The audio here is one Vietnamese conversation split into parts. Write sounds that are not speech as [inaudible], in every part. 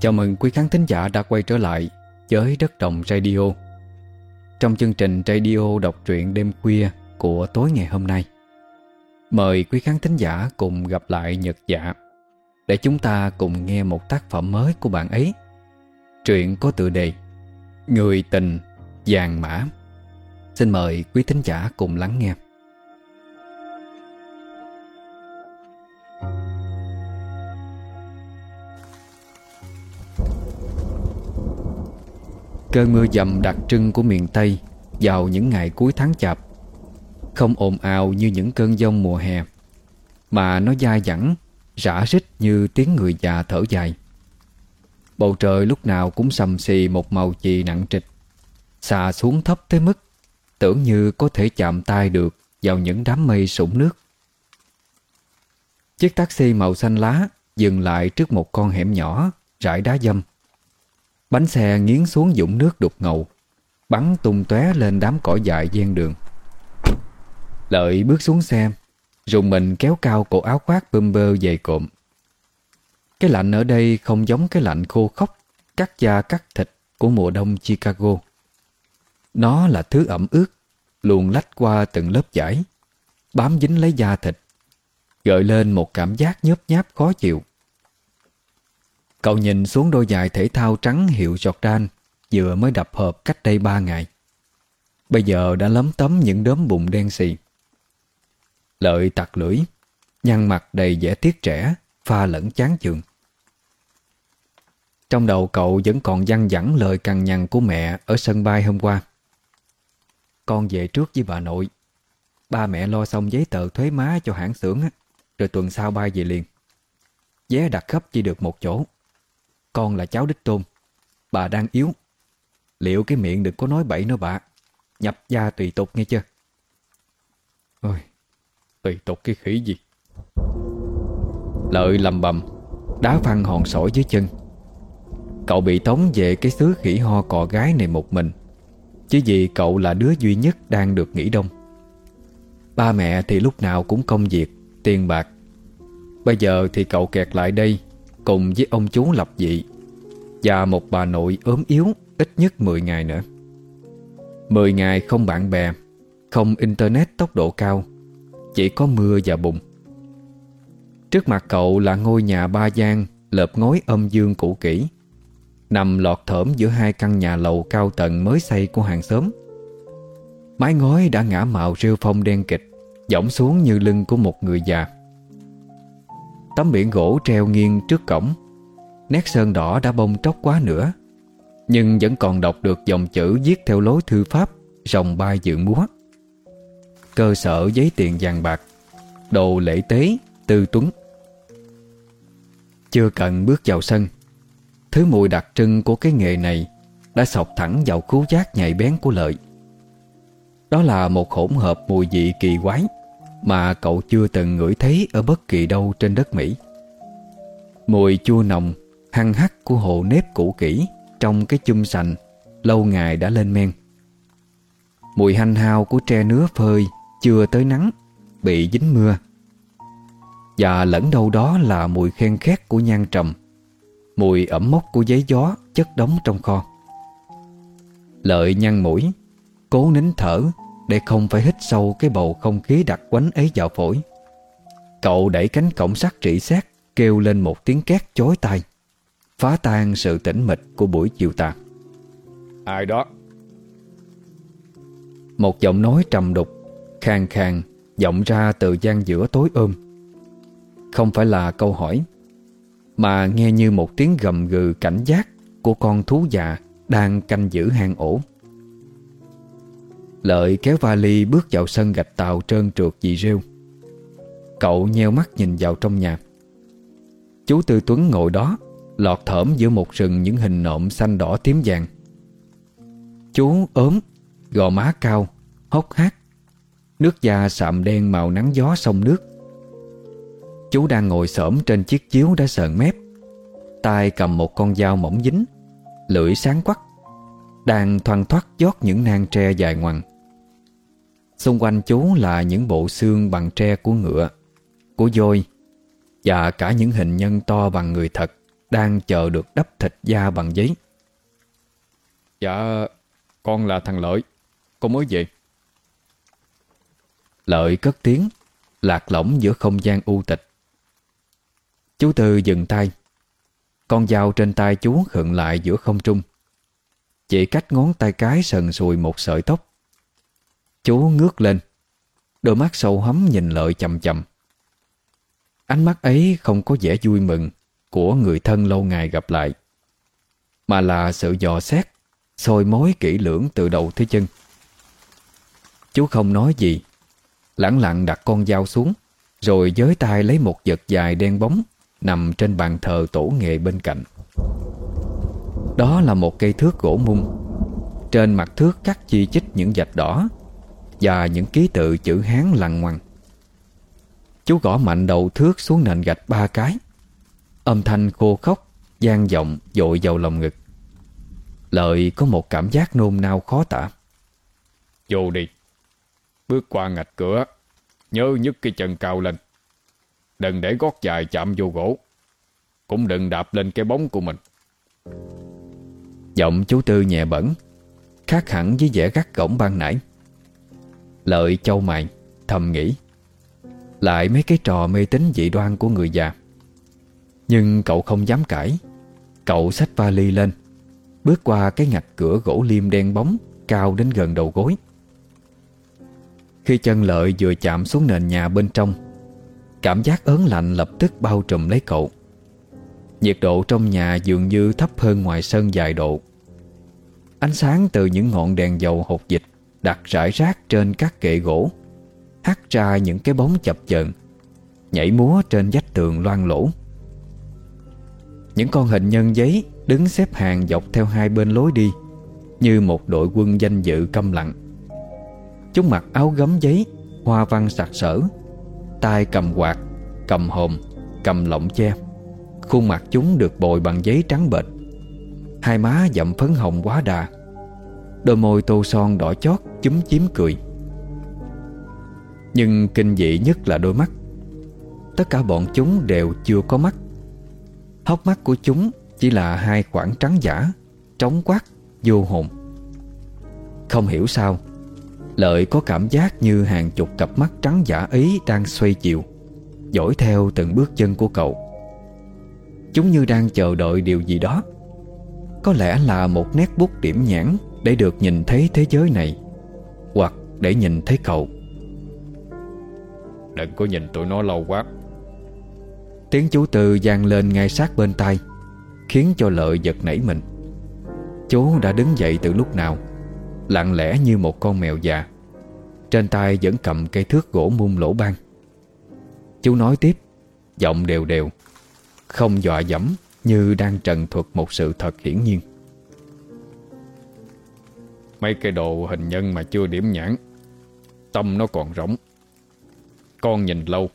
Chào mừng quý khán thính giả đã quay trở lại với Đất Đồng Radio. Trong chương trình radio đọc truyện đêm khuya của tối ngày hôm nay, Mời quý khán thính giả cùng gặp lại Nhật Dạ Để chúng ta cùng nghe một tác phẩm mới của bạn ấy. Truyện có tựa đề Người tình vàng mã. Xin mời quý thính giả cùng lắng nghe. Cơn mưa dầm đặc trưng của miền Tây Vào những ngày cuối tháng chạp. Không ồn ào như những cơn giông mùa hè, Mà nó dai dẳng, Rã rít như tiếng người già thở dài. Bầu trời lúc nào cũng sầm xì một màu chì nặng trịch, Xà xuống thấp tới mức Tưởng như có thể chạm tay được Vào những đám mây sũng nước. Chiếc taxi màu xanh lá Dừng lại trước một con hẻm nhỏ Rải đá dâm. Bánh xe nghiến xuống dũng nước đục ngầu. Bắn tung tóe lên đám cỏ dại gian đường. Lợi bước xuống xe, Rùng mình kéo cao cổ áo khoác bơm bơ dày cộm. Cái lạnh ở đây không giống cái lạnh khô khốc, Cắt da cắt thịt của mùa đông Chicago. Nó là thứ ẩm ướt, Luồn lách qua từng lớp vải, Bám dính lấy da thịt, Gợi lên một cảm giác nhớp nháp khó chịu. Cậu nhìn xuống đôi giày thể thao trắng hiệu Jordan vừa mới đập hợp cách đây ba ngày. Bây giờ đã lấm tấm những đốm bụng đen xì. Lợi tặc lưỡi, nhăn mặt đầy vẻ tiếc trẻ, pha lẫn chán chường. Trong đầu cậu vẫn còn văng vẳng lời cằn nhằn của mẹ ở sân bay hôm qua. Con về trước với bà nội. Ba mẹ lo xong giấy tờ thuế má cho hãng xưởng rồi tuần sau bay về liền. Vé đặt khắp chỉ được một chỗ. Con là cháu đích tôn. Bà đang yếu. Liệu cái miệng đừng có nói bậy nữa bà, Nhập gia tùy tục nghe chưa? Ôi Tùy tục cái khỉ gì? Lợi lầm bầm Đá văng hòn sỏi dưới chân. Cậu bị tống về cái xứ khỉ ho cò gái này một mình. Chứ vì cậu là đứa duy nhất đang được nghỉ đông. Ba mẹ thì lúc nào cũng công việc Tiền bạc. Bây giờ thì cậu kẹt lại đây Cùng với ông chú lập dị Và một bà nội ốm yếu, Ít nhất 10 ngày nữa. 10 ngày không bạn bè, Không internet tốc độ cao, Chỉ có mưa và bụng Trước mặt cậu là ngôi nhà ba gian, Lợp ngói âm dương cũ kỹ, Nằm lọt thởm giữa hai căn nhà lầu cao tầng mới xây của hàng xóm. Mái ngói đã ngã màu rêu phong đen kịch Dõng xuống như lưng của một người già. Tấm biển gỗ treo nghiêng trước cổng. Nét sơn đỏ đã bông tróc quá nữa, Nhưng vẫn còn đọc được dòng chữ viết theo lối thư pháp, Rồng bay dự múa. Cơ sở giấy tiền vàng bạc, Đồ lễ tế, Tư tuấn. Chưa cần bước vào sân, Thứ mùi đặc trưng của cái nghề này Đã sọc thẳng vào khú giác nhạy bén của lợi. Đó là một hỗn hợp mùi vị kỳ quái mà cậu chưa từng ngửi thấy ở bất kỳ đâu trên đất Mỹ. Mùi chua nồng, hăng hắc của hồ nếp cũ kỹ trong cái chum sành lâu ngày đã lên men. Mùi hanh hao của tre nứa phơi chưa tới nắng, bị dính mưa. Và lẫn đâu đó là mùi khen khét của nhang trầm, mùi ẩm mốc của giấy gió chất đóng trong kho. Lợi nhăn mũi, cố nín thở để không phải hít sâu cái bầu không khí đặc quánh ấy vào phổi. Cậu đẩy cánh cổng sắt trị xét Kêu lên một tiếng két chối tai Phá tan sự tĩnh mịch của buổi chiều tà Ai đó? Một giọng nói trầm đục Khang khang vọng ra từ gian giữa tối ôm. Không phải là câu hỏi Mà nghe như một tiếng gầm gừ cảnh giác Của con thú già Đang canh giữ hang ổ Lợi kéo vali bước vào sân gạch tàu trơn trượt dị rêu. Cậu nheo mắt nhìn vào trong nhà. Chú Tư Tuấn ngồi đó, Lọt thởm giữa một rừng những hình nộm xanh đỏ tím vàng. Chú ốm, Gò má cao, Hốc hác, Nước da sạm đen màu nắng gió sông nước. Chú đang ngồi xổm trên chiếc chiếu đã sờn mép. Tay cầm một con dao mỏng dính, Lưỡi sáng quắc, Đang thoang thoát giót những nang tre dài ngoằng. Xung quanh chú là những bộ xương bằng tre của ngựa, Của voi Và cả những hình nhân to bằng người thật Đang chờ được đắp thịt da bằng giấy. Dạ Con là thằng Lợi. Con mới về. Lợi cất tiếng, Lạc lõng giữa không gian u tịch. Chú Tư dừng tay. Con dao trên tay chú khựng lại giữa không trung. Chỉ cách ngón tay cái sần sùi một sợi tóc. Chú ngước lên. Đôi mắt sâu hấm nhìn lợi chầm chầm. Ánh mắt ấy không có vẻ vui mừng Của người thân lâu ngày gặp lại, Mà là sự dò xét, Soi mối kỹ lưỡng từ đầu tới chân. Chú không nói gì Lặng lặng đặt con dao xuống, Rồi giới tay lấy một vật dài đen bóng Nằm trên bàn thờ tổ nghệ bên cạnh. Đó là một cây thước gỗ mung. Trên mặt thước cắt chi chích những vạch đỏ và những ký tự chữ Hán lằn ngoằn Chú gõ mạnh đầu thước xuống nền gạch ba cái. Âm thanh khô khóc gian vọng dội vào lòng ngực. Lợi có một cảm giác nôn nao khó tả. Vô đi. Bước qua ngạch cửa. Nhớ nhấc cái chân cao lên. Đừng để gót dài chạm vô gỗ. Cũng đừng đạp lên cái bóng của mình. Giọng chú Tư nhẹ bẩn Khác hẳn với vẻ gắt gỏng ban nãy Lợi châu mày Thầm nghĩ. Lại mấy cái trò mê tín dị đoan của người già. Nhưng cậu không dám cãi. Cậu xách vali lên, Bước qua cái ngạch cửa gỗ liêm đen bóng Cao đến gần đầu gối. Khi chân lợi vừa chạm xuống nền nhà bên trong, Cảm giác ớn lạnh lập tức bao trùm lấy cậu. Nhiệt độ trong nhà dường như thấp hơn ngoài sân vài độ. Ánh sáng từ những ngọn đèn dầu hột dịch Đặt rải rác trên các kệ gỗ, Hắt ra những cái bóng chập chờn, Nhảy múa trên vách tường loang lỗ Những con hình nhân giấy Đứng xếp hàng dọc theo hai bên lối đi, Như một đội quân danh dự câm lặng. Chúng mặc áo gấm giấy, Hoa văn sặc sỡ tay cầm quạt, Cầm hòm, Cầm lọng che. Khuôn mặt chúng được bồi bằng giấy trắng bệch. Hai má dậm phấn hồng quá đà. Đôi môi tô son đỏ chót Chúm chím cười. Nhưng kinh dị nhất là đôi mắt. Tất cả bọn chúng đều chưa có mắt. Hốc mắt của chúng chỉ là hai khoảng trắng giả Trống quát, vô hồn. Không hiểu sao Lợi có cảm giác như hàng chục cặp mắt trắng giả ấy đang xoay chiều Dõi theo từng bước chân của cậu. Chúng như đang chờ đợi điều gì đó. Có lẽ là một nét bút điểm nhãn để được nhìn thấy thế giới này Hoặc để nhìn thấy cậu. Đừng có nhìn tụi nó lâu quá. Tiếng chú Tư gian lên ngay sát bên tai Khiến cho lợi giật nảy mình. Chú đã đứng dậy từ lúc nào Lặng lẽ như một con mèo già. Trên tay vẫn cầm cây thước gỗ mung lỗ ban. Chú nói tiếp Giọng đều đều Không dọa dẫm Như đang trần thuật một sự thật hiển nhiên Mấy cái đồ hình nhân mà chưa điểm nhãn. Tâm nó còn rỗng. Con nhìn lâu,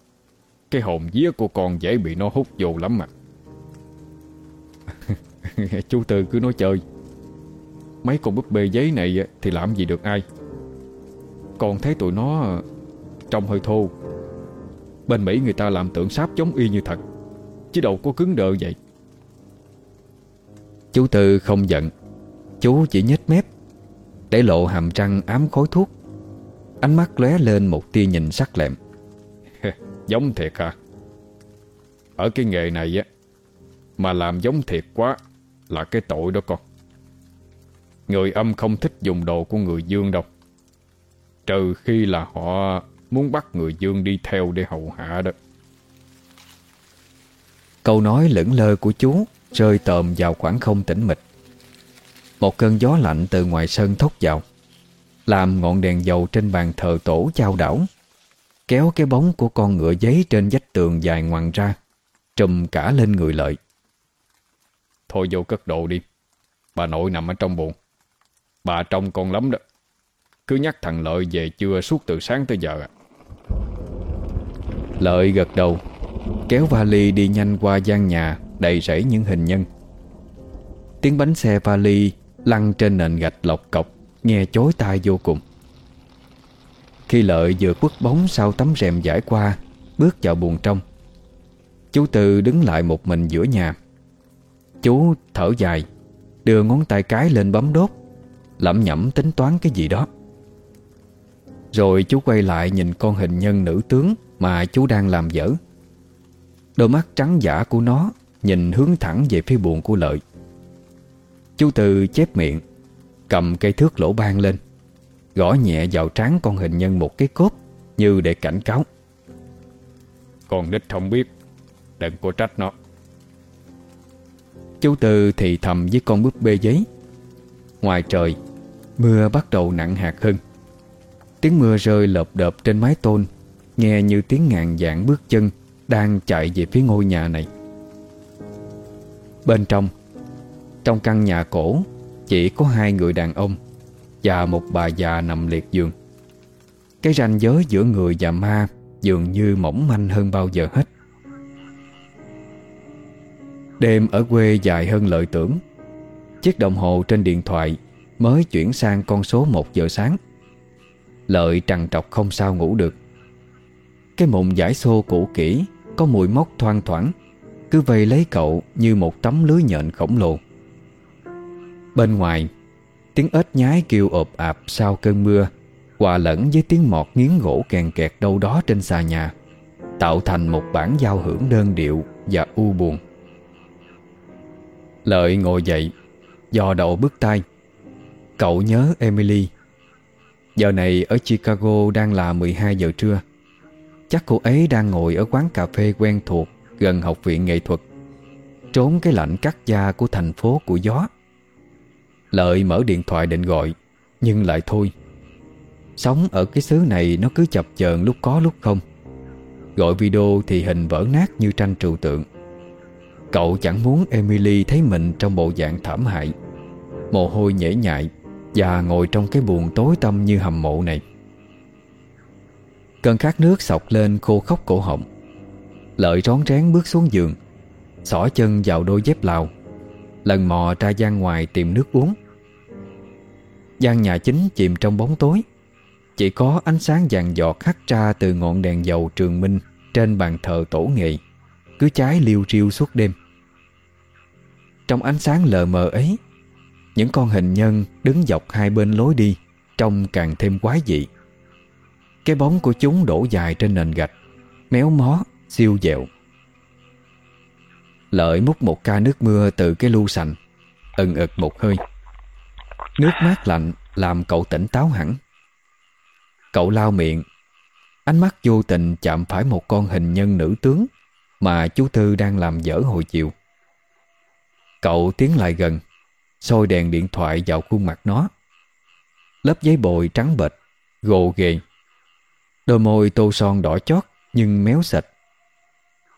Cái hồn vía của con dễ bị nó hút vô lắm mà. [laughs] Chú Tư cứ nói chơi. Mấy con búp bê giấy này Thì làm gì được ai. Còn thấy tụi nó ờ, Trông hơi thô. Bên Mỹ người ta làm tượng sáp giống y như thật, Chứ đâu có cứng đờ vậy. Chú Tư không giận. Chú chỉ nhếch mép. Để lộ hàm răng ám khói thuốc. Ánh mắt lóe lên một tia nhìn sắc lẹm. [laughs] Giống thiệt hả? Ở cái nghề này á, Mà làm giống thiệt quá Là cái tội đó con. Người âm không thích dùng đồ của người dương đâu. Trừ khi là họ Muốn bắt người dương đi theo để hầu hạ đó. Câu nói lững lơ của chú Rơi tòm vào khoảng không tĩnh mịch. Một cơn gió lạnh từ ngoài sân thốc vào, Làm ngọn đèn dầu trên bàn thờ tổ chao đảo, Kéo cái bóng của con ngựa giấy trên vách tường dài ngoằn ra, Trùm cả lên người lợi Thôi vô cất đồ đi, Bà nội nằm ở trong buồn, Bà trông con lắm đó, Cứ nhắc thằng Lợi về chưa suốt từ sáng tới giờ. Lợi gật đầu, Kéo vali đi nhanh qua gian nhà, Đầy rẫy những hình nhân Tiếng bánh xe vali Lăn trên nền gạch lọc cọc Nghe chối tai vô cùng. Khi Lợi vừa quất bóng Sau tấm rèm giải qua, Bước vào buồng trong. Chú Tư đứng lại một mình giữa nhà. Chú thở dài, Đưa ngón tay cái lên bấm đốt, Lẩm nhẩm tính toán cái gì đó. Rồi chú quay lại nhìn con hình nhân nữ tướng Mà chú đang làm dở. Đôi mắt trắng giả của nó Nhìn hướng thẳng về phía buồn của lợi. Chú Tư chép miệng Cầm cây thước lỗ ban lên Gõ nhẹ vào trán con hình nhân một cái cốt Như để cảnh cáo. Con nít không biết Đừng có trách nó. Chú Tư thì thầm với con búp bê giấy. Ngoài trời Mưa bắt đầu nặng hạt hơn. Tiếng mưa rơi lợp đợp trên mái tôn Nghe như tiếng ngàn dạng bước chân Đang chạy về phía ngôi nhà này. Bên trong trong căn nhà cổ, Chỉ có hai người đàn ông Và một bà già nằm liệt giường. Cái ranh giới giữa người và ma Dường như mỏng manh hơn bao giờ hết. Đêm ở quê dài hơn lợi tưởng, Chiếc đồng hồ trên điện thoại Mới chuyển sang con số 1 giờ sáng. Lợi trằn trọc không sao ngủ được. Cái mụn giải xô cũ kỹ, Có mùi mốc thoang thoảng, Cứ vây lấy cậu như một tấm lưới nhện khổng lồ. Bên ngoài. Tiếng ếch nhái kêu ộp ạp sau cơn mưa, Hòa lẫn với tiếng mọt nghiến gỗ kèn kẹt đâu đó trên xà nhà, Tạo thành một bản giao hưởng đơn điệu và u buồn. Lợi ngồi dậy Dò đầu bước tay. Cậu nhớ Emily. Giờ này ở Chicago đang là 12 giờ trưa. Chắc cô ấy đang ngồi ở quán cà phê quen thuộc Gần học viện nghệ thuật. Trốn cái lạnh cắt da của thành phố của gió. Lợi mở điện thoại định gọi, Nhưng lại thôi. Sống ở cái xứ này nó cứ chập chờn lúc có lúc không. Gọi video thì hình vỡ nát như tranh trừu tượng. Cậu chẳng muốn Emily thấy mình trong bộ dạng thảm hại. Mồ hôi nhễ nhại Và ngồi trong cái buồn tối tăm như hầm mộ này. Cơn khát nước sọc lên khô khóc cổ họng. Lợi rón rén bước xuống giường, Xỏ chân vào đôi dép lào Lần mò ra gian ngoài tìm nước uống. Gian nhà chính chìm trong bóng tối. Chỉ có ánh sáng vàng giọt hắt ra từ ngọn đèn dầu trường minh Trên bàn thờ tổ nghệ Cứ cháy liêu riêu suốt đêm. Trong ánh sáng lờ mờ ấy Những con hình nhân đứng dọc hai bên lối đi Trông càng thêm quái dị. Cái bóng của chúng đổ dài trên nền gạch Méo mó, siêu dẹo Lợi múc một ca nước mưa từ cái lu sành. Ừng ực một hơi. Nước mát lạnh làm cậu tỉnh táo hẳn. Cậu lao miệng. Ánh mắt vô tình chạm phải một con hình nhân nữ tướng Mà chú Tư đang làm dở hồi chiều. Cậu tiến lại gần, soi đèn điện thoại vào khuôn mặt nó. Lớp giấy bồi trắng bệch, Gồ ghề. Đôi môi tô son đỏ chót Nhưng méo sạch.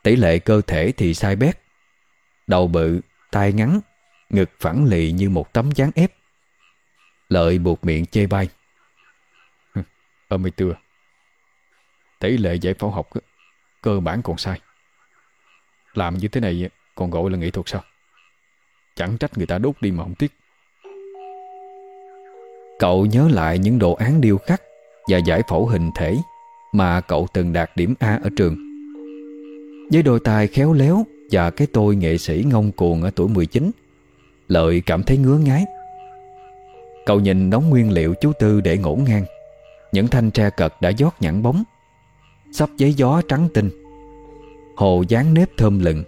Tỷ lệ cơ thể thì sai bét. Đầu bự, tai ngắn Ngực phẳng lì như một tấm dáng ép. Lợi buộc miệng chê bai. Ở mày tưa Tỷ lệ giải phẫu học Cơ bản còn sai. Làm như thế này còn gọi là nghệ thuật sao? Chẳng trách người ta đốt đi mà không tiếc. Cậu nhớ lại những đồ án điêu khắc Và giải phẫu hình thể Mà cậu từng đạt điểm A ở trường. Với đôi tay khéo léo và cái tôi nghệ sĩ ngông cuồng ở tuổi 19 Lợi cảm thấy ngứa ngái Cậu nhìn đóng nguyên liệu chú Tư để ngổn ngang. Những thanh tre cật đã giót nhẵn bóng. Sắp giấy gió trắng tinh. Hồ dáng nếp thơm lừng.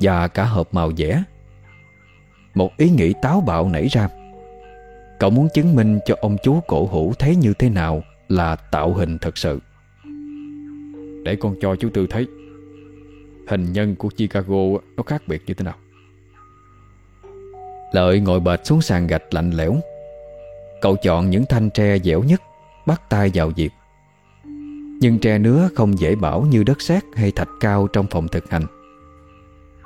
Và cả hộp màu vẽ Một ý nghĩ táo bạo nảy ra. Cậu muốn chứng minh cho ông chú cổ hủ thấy như thế nào Là tạo hình thật sự. Để con cho chú Tư thấy. Hình nhân của Chicago, Nó khác biệt như thế nào? Lợi ngồi bệt xuống sàn gạch lạnh lẽo. Cậu chọn những thanh tre dẻo nhất, Bắt tay vào việc. Nhưng tre nứa không dễ bảo như đất sét hay thạch cao trong phòng thực hành.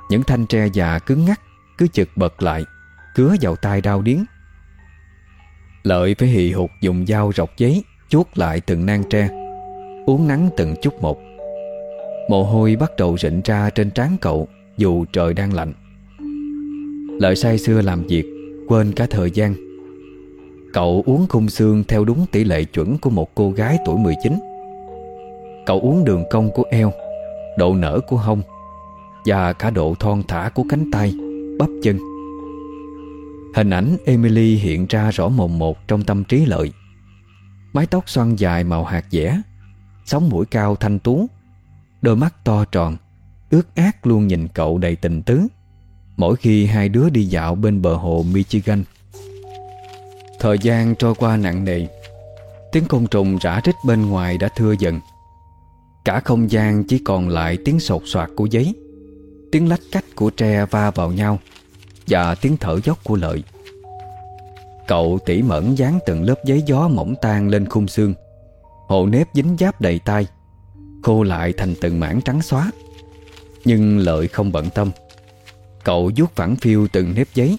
Những thanh tre già cứng ngắc Cứ chực bật lại, Cứa vào tay đau điếng. Lợi phải hì hụt dùng dao rọc giấy, Chuốt lại từng nang tre, Uống nắng từng chút một. Mồ hôi bắt đầu rịn ra trên trán cậu, Dù trời đang lạnh. Lợi say xưa làm việc, Quên cả thời gian. Cậu uống khung xương theo đúng tỷ lệ chuẩn của một cô gái tuổi 19 Cậu uống đường cong của eo, Độ nở của hông, Và cả độ thon thả của cánh tay, bắp chân. Hình ảnh Emily hiện ra rõ mồn một trong tâm trí lợi. Mái tóc xoăn dài màu hạt dẻ Sống mũi cao thanh tú Đôi mắt to tròn Ướt át luôn nhìn cậu đầy tình tứ. Mỗi khi hai đứa đi dạo bên bờ hồ Michigan, Thời gian trôi qua nặng nề. Tiếng côn trùng rã rít bên ngoài đã thưa dần. Cả không gian chỉ còn lại tiếng sột soạt của giấy, Tiếng lách cách của tre va vào nhau Và tiếng thở dốc của lợi. Cậu tỉ mẫn dán từng lớp giấy gió mỏng tan lên khung xương Hộ nếp dính giáp đầy tay Khô lại thành từng mảng trắng xóa. Nhưng lợi không bận tâm. Cậu vuốt phẳng phiêu từng nếp giấy,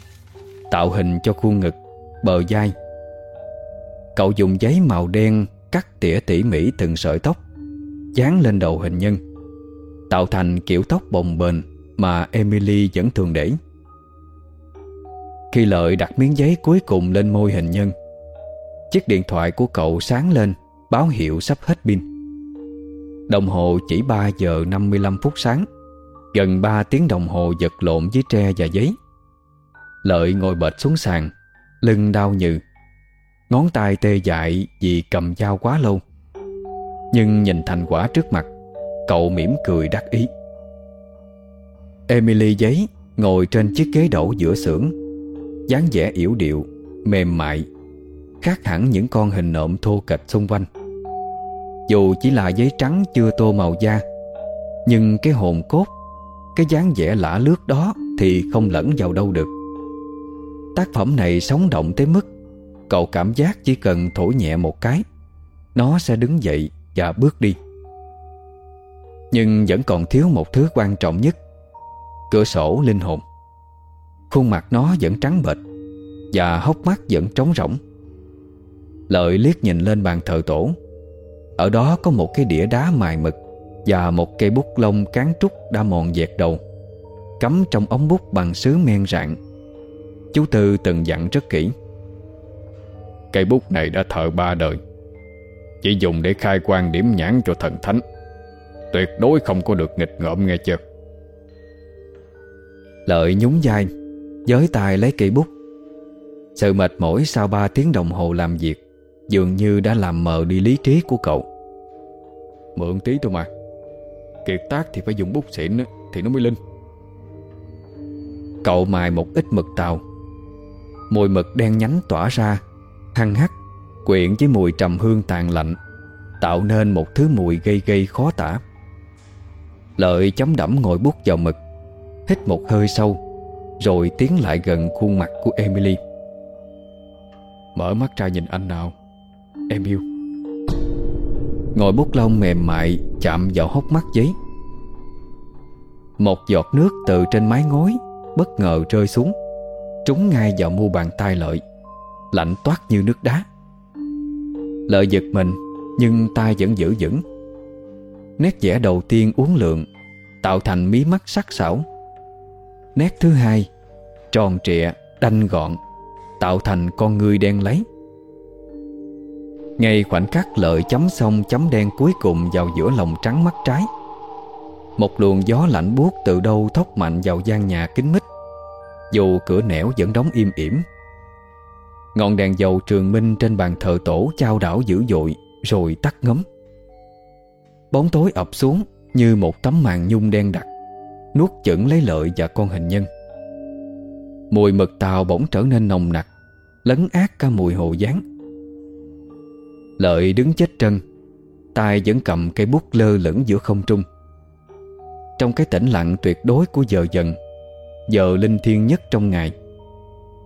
Tạo hình cho khuôn ngực, Bờ vai. Cậu dùng giấy màu đen Cắt tỉa tỉ mỉ từng sợi tóc, Dán lên đầu hình nhân, Tạo thành kiểu tóc bồng bềnh Mà Emily vẫn thường để. Khi Lợi đặt miếng giấy cuối cùng lên môi hình nhân, Chiếc điện thoại của cậu sáng lên, Báo hiệu sắp hết pin. Đồng hồ chỉ 3 giờ 55 phút sáng. Gần 3 tiếng đồng hồ giật lộn với tre và giấy. Lợi ngồi bệt xuống sàn Lưng đau nhừ Ngón tay tê dại vì cầm dao quá lâu. Nhưng nhìn thành quả trước mặt Cậu mỉm cười đắc ý. Emily giấy ngồi trên chiếc ghế đổ giữa xưởng dáng vẻ yểu điệu, mềm mại Khác hẳn những con hình nộm thô kệch xung quanh. Dù chỉ là giấy trắng chưa tô màu da, Nhưng cái hồn cốt, Cái dáng vẻ lả lướt đó Thì không lẫn vào đâu được. Tác phẩm này sống động tới mức Cậu cảm giác chỉ cần thổi nhẹ một cái, Nó sẽ đứng dậy và bước đi. Nhưng vẫn còn thiếu một thứ quan trọng nhất, Cửa sổ linh hồn. Khuôn mặt nó vẫn trắng bệch Và hốc mắt vẫn trống rỗng. Lợi liếc nhìn lên bàn thờ tổ ở đó có một cái đĩa đá mài mực Và một cây bút lông cán trúc đã mòn dẹt đầu, Cắm trong ống bút bằng sứ men rạng Chú Tư từng dặn rất kỹ, Cây bút này đã thợ ba đời, Chỉ dùng để khai quan điểm nhãn cho thần thánh, Tuyệt đối không có được nghịch ngợm nghe chưa? Lợi nhún vai, Giới tài lấy cây bút. Sự mệt mỏi sau 3 tiếng đồng hồ làm việc Dường như đã làm mờ đi lý trí của cậu. Mượn tí thôi mà. Kiệt tác thì phải dùng bút xịn Thì nó mới linh. Cậu mài một ít mực tàu. Mùi mực đen nhánh tỏa ra, Hăng hắc, Quyện với mùi trầm hương tàn lạnh, Tạo nên một thứ mùi gây gây khó tả. Lợi chấm đẫm ngồi bút vào mực, Hít một hơi sâu, Rồi tiến lại gần khuôn mặt của Emily. Mở mắt ra nhìn anh nào. Em yêu. Ngồi bút lông mềm mại Chạm vào hốc mắt giấy. Một giọt nước từ trên mái ngói Bất ngờ rơi xuống. Trúng ngay vào mu bàn tay lợi. Lạnh toát như nước đá. Lợi giật mình Nhưng tay vẫn giữ vững. Nét vẽ đầu tiên uốn lượn Tạo thành mí mắt sắc sảo. Nét thứ hai Tròn trịa, đanh gọn Tạo thành con người đen lấy ngay khoảnh khắc lợi chấm xong chấm đen cuối cùng vào giữa lòng trắng mắt trái. Một luồng gió lạnh buốt từ đâu thốc mạnh vào gian nhà kính mít. Dù cửa nẻo vẫn đóng im ỉm. Ngọn đèn dầu trường minh trên bàn thờ tổ trao đảo dữ dội, Rồi tắt ngấm. Bóng tối ập xuống như một tấm màn nhung đen đặc, Nuốt chửng lấy lợi và con hình nhân. Mùi mực tàu bỗng trở nên nồng nặc, Lấn át cả mùi hồ gián. Lợi đứng chết trân tay vẫn cầm cây bút lơ lửng giữa không trung. Trong cái tĩnh lặng tuyệt đối của giờ dần, Giờ linh thiêng nhất trong ngày,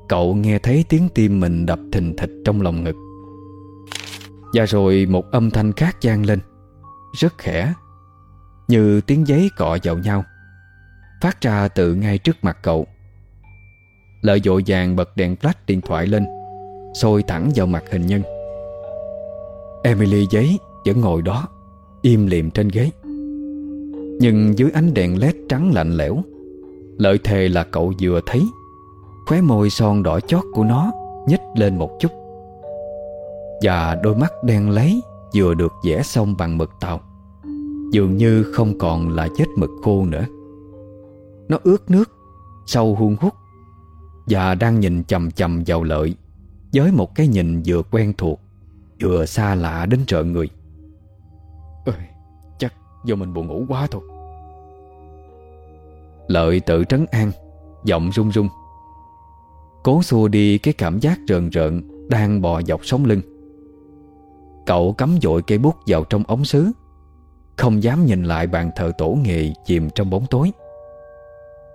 Cậu nghe thấy tiếng tim mình đập thình thịch trong lòng ngực. Và rồi một âm thanh khác gian lên, Rất khẽ, Như tiếng giấy cọ vào nhau, Phát ra từ ngay trước mặt cậu. Lợi dội vàng bật đèn flash điện thoại lên Sôi thẳng vào mặt hình nhân. Emily giấy vẫn ngồi đó, Im liệm trên ghế. Nhưng dưới ánh đèn led trắng lạnh lẽo, Lợi thề là cậu vừa thấy, Khóe môi son đỏ chót của nó nhếch lên một chút. Và đôi mắt đen lấy Vừa được vẽ xong bằng mực tàu, Dường như không còn là vết mực khô nữa. Nó ướt nước, Sâu hun hút, Và đang nhìn chầm chầm vào lợi Với một cái nhìn vừa quen thuộc. Vừa xa lạ đến trợ người. Ơi, Chắc do mình buồn ngủ quá thôi. Lợi tự trấn an Giọng run run. Cố xua đi cái cảm giác rợn rợn Đang bò dọc sống lưng. Cậu cắm dội cây bút vào trong ống sứ Không dám nhìn lại bàn thờ tổ nghề Chìm trong bóng tối.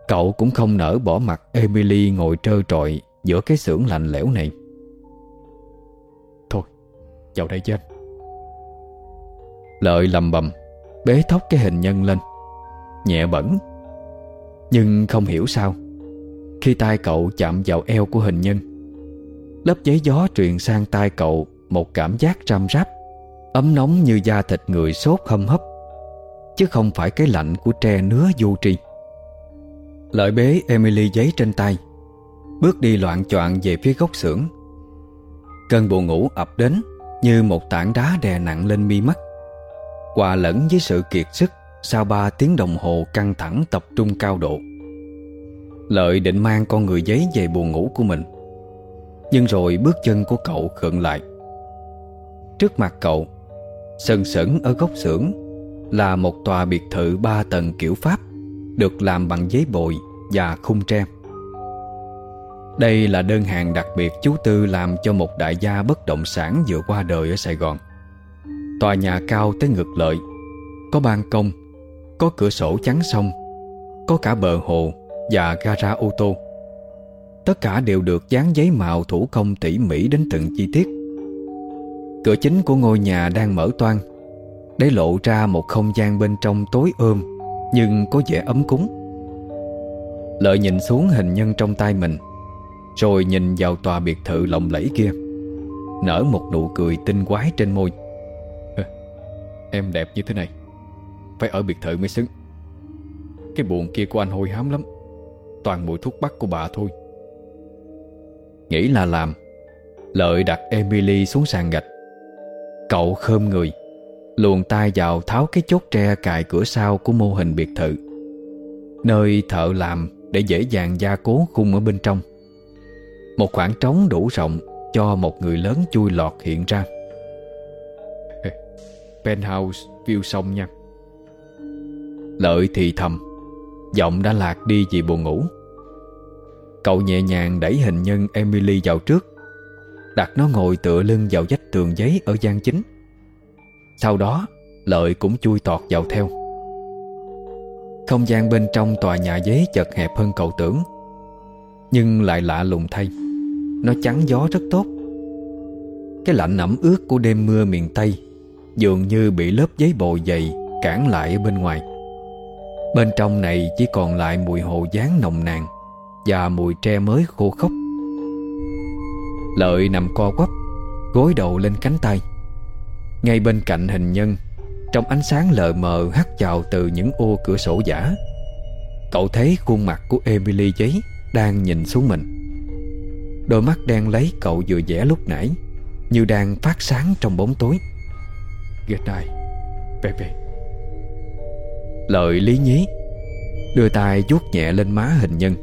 Cậu cũng không nỡ bỏ mặt Emily ngồi trơ trọi Giữa cái xưởng lạnh lẽo này vào đây chứ. Anh Lợi lầm bầm, Bế thóc cái hình nhân lên. Nhẹ bẩn, Nhưng không hiểu sao, Khi tay cậu chạm vào eo của hình nhân, Lớp giấy gió truyền sang tay cậu Một cảm giác răm ráp Ấm nóng như da thịt người sốt hâm hấp, Chứ không phải cái lạnh của tre nứa du tri. Lợi bế Emily giấy trên tay, Bước đi loạn choạng về phía góc xưởng. Cơn buồn ngủ ập đến như một tảng đá đè nặng lên mi mắt. Hòa lẫn với sự kiệt sức, Sau ba tiếng đồng hồ căng thẳng tập trung cao độ. Lợi định mang con người giấy về buồn ngủ của mình. Nhưng rồi bước chân của cậu khựng lại. Trước mặt cậu Sần sẩn ở góc xưởng, Là một tòa biệt thự ba tầng kiểu Pháp, Được làm bằng giấy bồi và khung tre. Đây là đơn hàng đặc biệt chú Tư làm cho một đại gia bất động sản vừa qua đời ở Sài Gòn. Tòa nhà cao tới ngược lợi Có ban công, Có cửa sổ chắn sông, Có cả bờ hồ và gara ô tô. Tất cả đều được dán giấy màu thủ công tỉ mỉ đến từng chi tiết. Cửa chính của ngôi nhà đang mở toang, Để lộ ra một không gian bên trong tối ôm, Nhưng có vẻ ấm cúng. Lợi nhìn xuống hình nhân trong tay mình rồi nhìn vào tòa biệt thự lộng lẫy kia, Nở một nụ cười tinh quái trên môi. Em đẹp như thế này, Phải ở biệt thự mới xứng. Cái buồn kia của anh hôi hám lắm, Toàn mùi thuốc bắc của bà thôi. Nghĩ là làm, Lợi đặt Emily xuống sàn gạch. Cậu khơm người, Luồn tay vào tháo cái chốt tre cài cửa sau của mô hình biệt thự, Nơi thợ làm để dễ dàng gia cố khung ở bên trong. Một khoảng trống đủ rộng cho một người lớn chui lọt hiện ra. Penthouse view sông nha. Lợi thì thầm, Giọng đã lạc đi vì buồn ngủ. Cậu nhẹ nhàng đẩy hình nhân Emily vào trước, Đặt nó ngồi tựa lưng vào vách tường giấy ở gian chính. Sau đó, Lợi cũng chui tọt vào theo. Không gian bên trong tòa nhà giấy chật hẹp hơn cậu tưởng, Nhưng lại lạ lùng thay. Nó chắn gió rất tốt. Cái lạnh ẩm ướt của đêm mưa miền Tây Dường như bị lớp giấy bồi dày Cản lại ở bên ngoài. Bên trong này chỉ còn lại mùi hồ dán nồng nàn Và mùi tre mới khô khốc. Lợi nằm co quắp, Gối đầu lên cánh tay. Ngay bên cạnh hình nhân, Trong ánh sáng lờ mờ hắt vào từ những ô cửa sổ giả, Cậu thấy khuôn mặt của Emily giấy Đang nhìn xuống mình. Đôi mắt đen lấy cậu vừa vẽ lúc nãy Như đang phát sáng trong bóng tối. Good night Baby. Lợi lý nhí Đưa tay vuốt nhẹ lên má hình nhân.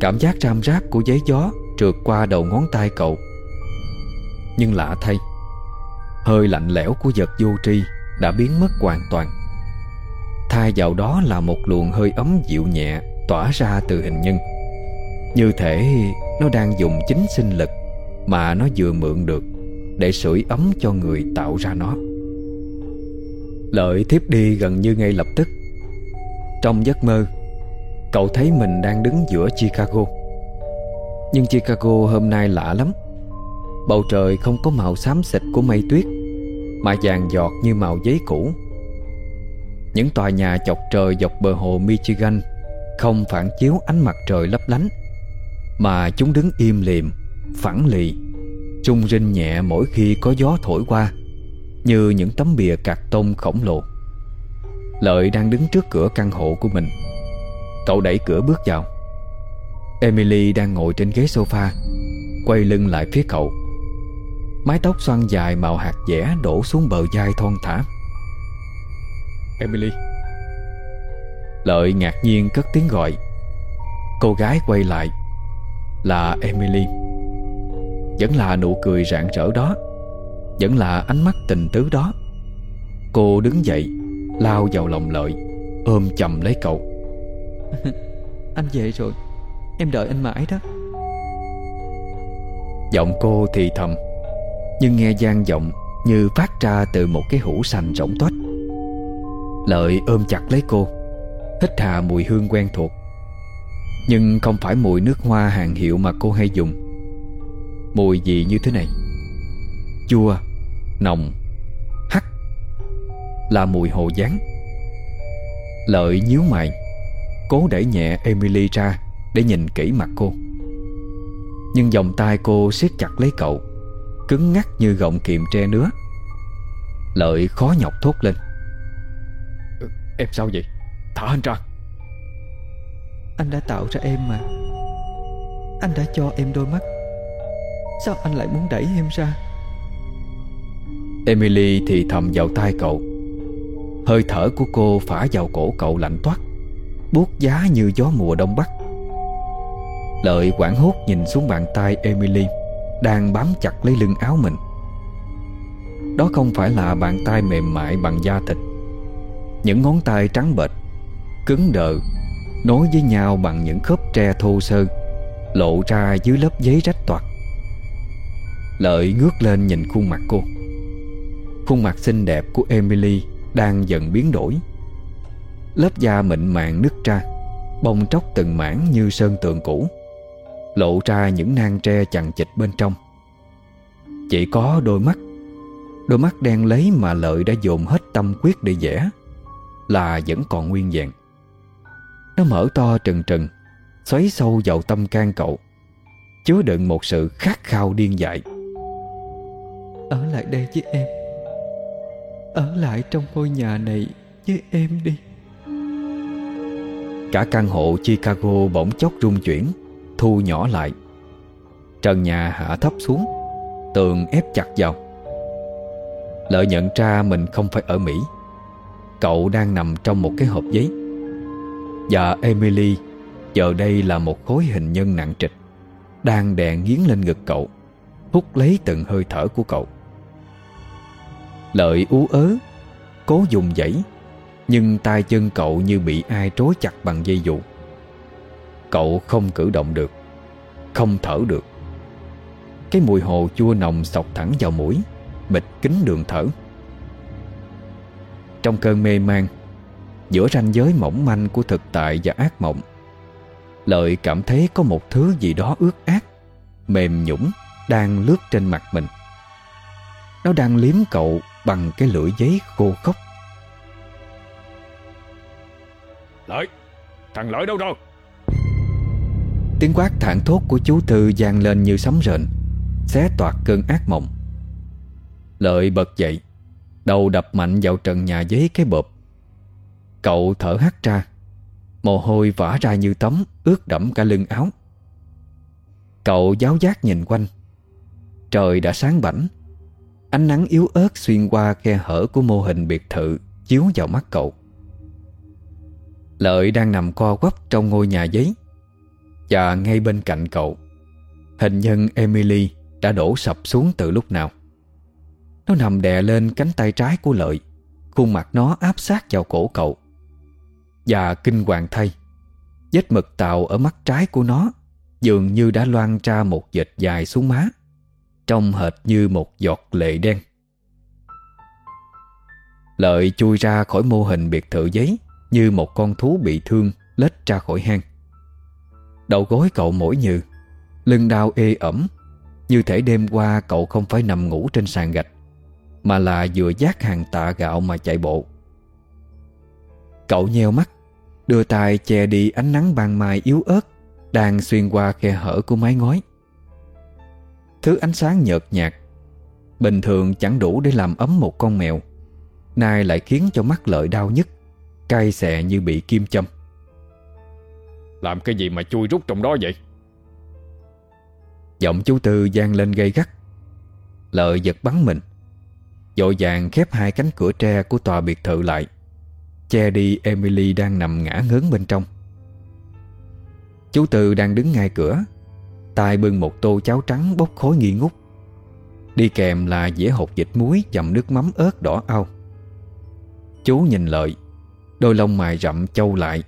Cảm giác ram ráp của giấy gió Trượt qua đầu ngón tay cậu. Nhưng lạ thay Hơi lạnh lẽo của vật vô tri Đã biến mất hoàn toàn. Thay vào đó là một luồng hơi ấm dịu nhẹ Tỏa ra từ hình nhân. Như thể nó đang dùng chính sinh lực Mà nó vừa mượn được Để sưởi ấm cho người tạo ra nó. Lợi thiếp đi gần như ngay lập tức. Trong giấc mơ, Cậu thấy mình đang đứng giữa Chicago. Nhưng Chicago hôm nay lạ lắm. Bầu trời không có màu xám xịt của mây tuyết, Mà vàng giọt như màu giấy cũ. Những tòa nhà chọc trời dọc bờ hồ Michigan Không phản chiếu ánh mặt trời lấp lánh. Mà chúng đứng im liềm, phẳng lì. Trung rinh nhẹ mỗi khi có gió thổi qua Như những tấm bìa cạc tông khổng lồ. Lợi đang đứng trước cửa căn hộ của mình. Cậu đẩy cửa bước vào. Emily đang ngồi trên ghế sofa Quay lưng lại phía cậu. Mái tóc xoăn dài màu hạt dẻ đổ xuống bờ vai thon thả. Emily. Lợi ngạc nhiên cất tiếng gọi. Cô gái quay lại Là Emily. Vẫn là nụ cười rạng rỡ đó Vẫn là ánh mắt tình tứ đó. Cô đứng dậy Lao vào lòng lợi Ôm chầm lấy cậu. [laughs] Anh về rồi Em đợi anh mãi đó. Giọng cô thì thầm Nhưng nghe gian giọng Như phát ra từ một cái hũ sành rỗng toách Lợi ôm chặt lấy cô Hít hà mùi hương quen thuộc nhưng không phải mùi nước hoa hàng hiệu mà cô hay dùng. Mùi gì như thế này? Chua, Nồng, Hắc Là mùi hồ gián Lợi nhíu mày, Cố đẩy nhẹ Emily ra Để nhìn kỹ mặt cô. Nhưng vòng tay cô siết chặt lấy cậu, Cứng ngắc như gọng kiềm tre nứa. Lợi khó nhọc thốt lên. Em sao vậy? Thả anh ra. Anh đã tạo ra em mà. Anh đã cho em đôi mắt. Sao anh lại muốn đẩy em ra? Emily thì thầm vào tai cậu. Hơi thở của cô phả vào cổ cậu lạnh toát, Buốt giá như gió mùa đông bắc. Lợi quảng hốt nhìn xuống bàn tay Emily, Đang bám chặt lấy lưng áo mình. Đó không phải là bàn tay mềm mại bằng da thịt. Những ngón tay trắng bệch, Cứng đờ Nối với nhau bằng những khớp tre thô sơ, Lộ ra dưới lớp giấy rách toạc. Lợi ngước lên nhìn khuôn mặt cô. Khuôn mặt xinh đẹp của Emily Đang dần biến đổi. Lớp da mịn màng nứt ra, Bông tróc từng mảng như sơn tường cũ, Lộ ra những nang tre chằng chịt bên trong. Chỉ có đôi mắt Đôi mắt đen lấy mà Lợi đã dồn hết tâm quyết để vẽ, Là vẫn còn nguyên vẹn. Nó mở to trừng trừng Xoáy sâu vào tâm can cậu Chứa đựng một sự khát khao điên dại. Ở lại đây với em. Ở lại trong ngôi nhà này với em đi. Cả căn hộ Chicago bỗng chốc rung chuyển Thu nhỏ lại. Trần nhà hạ thấp xuống Tường ép chặt vào. Lợi nhận ra mình không phải ở Mỹ. Cậu đang nằm trong một cái hộp giấy và Emily, Giờ đây là một khối hình nhân nặng trịch, Đang đè nghiến lên ngực cậu, Hút lấy từng hơi thở của cậu. Lợi ú ớ, Cố dùng dãy, Nhưng tay chân cậu như bị ai trối chặt bằng dây dụ Cậu không cử động được, Không thở được. Cái mùi hồ chua nồng sọc thẳng vào mũi, Bịt kín đường thở. Trong cơn mê man Giữa ranh giới mỏng manh của thực tại và ác mộng. Lợi cảm thấy có một thứ gì đó ướt át Mềm nhũng Đang lướt trên mặt mình. Nó đang liếm cậu Bằng cái lưỡi giấy khô khốc. Lợi Thằng Lợi đâu rồi? Tiếng quát thảng thốt của chú Tư vang lên như sấm rền Xé toạc cơn ác mộng. Lợi bật dậy Đầu đập mạnh vào trần nhà giấy cái bộp Cậu thở hắt ra. Mồ hôi vã ra như tấm, Ướt đẫm cả lưng áo. Cậu giáo giác nhìn quanh. Trời đã sáng bảnh. Ánh nắng yếu ớt xuyên qua khe hở của mô hình biệt thự Chiếu vào mắt cậu. Lợi đang nằm co quắp trong ngôi nhà giấy. Và ngay bên cạnh cậu, Hình nhân Emily đã đổ sập xuống từ lúc nào. Nó nằm đè lên cánh tay trái của Lợi. Khuôn mặt nó áp sát vào cổ cậu. Và kinh hoàng thay. Vết mực tạo ở mắt trái của nó Dường như đã loan ra một vệt dài xuống má, Trông hệt như một giọt lệ đen. Lợi chui ra khỏi mô hình biệt thự giấy Như một con thú bị thương lết ra khỏi hang. Đầu gối cậu mỏi như Lưng đau ê ẩm, Như thể đêm qua cậu không phải nằm ngủ trên sàn gạch, Mà là vừa giác hàng tạ gạo mà chạy bộ. Cậu nheo mắt Đưa tay che đi ánh nắng ban mai yếu ớt Đang xuyên qua khe hở của mái ngói. Thứ ánh sáng nhợt nhạt Bình thường chẳng đủ để làm ấm một con mèo Nay lại khiến cho mắt lợi đau nhức Cay xè như bị kim châm. Làm cái gì mà chui rút trong đó vậy? Giọng chú Tư gian lên gây gắt. Lợi giật bắn mình Dội vàng khép hai cánh cửa tre của tòa biệt thự lại Che đi Emily đang nằm ngã ngớn bên trong. Chú Tư đang đứng ngay cửa. Tay bưng một tô cháo trắng bốc khói nghi ngút. Đi kèm là dĩa hột vịt muối Dầm nước mắm ớt đỏ ao. Chú nhìn lợi Đôi lông mày rậm châu lại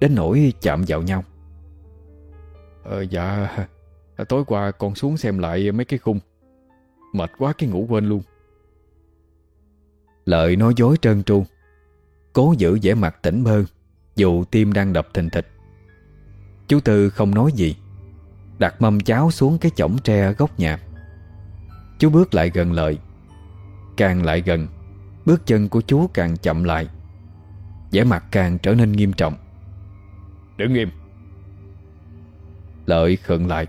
Đến nỗi chạm vào nhau. Ờ dạ Tối qua con xuống xem lại mấy cái khung. Mệt quá cái ngủ quên luôn. Lợi nói dối trơn tru Cố giữ vẻ mặt tỉnh bơ Dù tim đang đập thình thịch. Chú Tư không nói gì Đặt mâm cháo xuống cái chổng tre góc nhà. Chú bước lại gần lợi Càng lại gần Bước chân của chú càng chậm lại vẻ mặt càng trở nên nghiêm trọng. Đứng nghiêm Lợi khựng lại.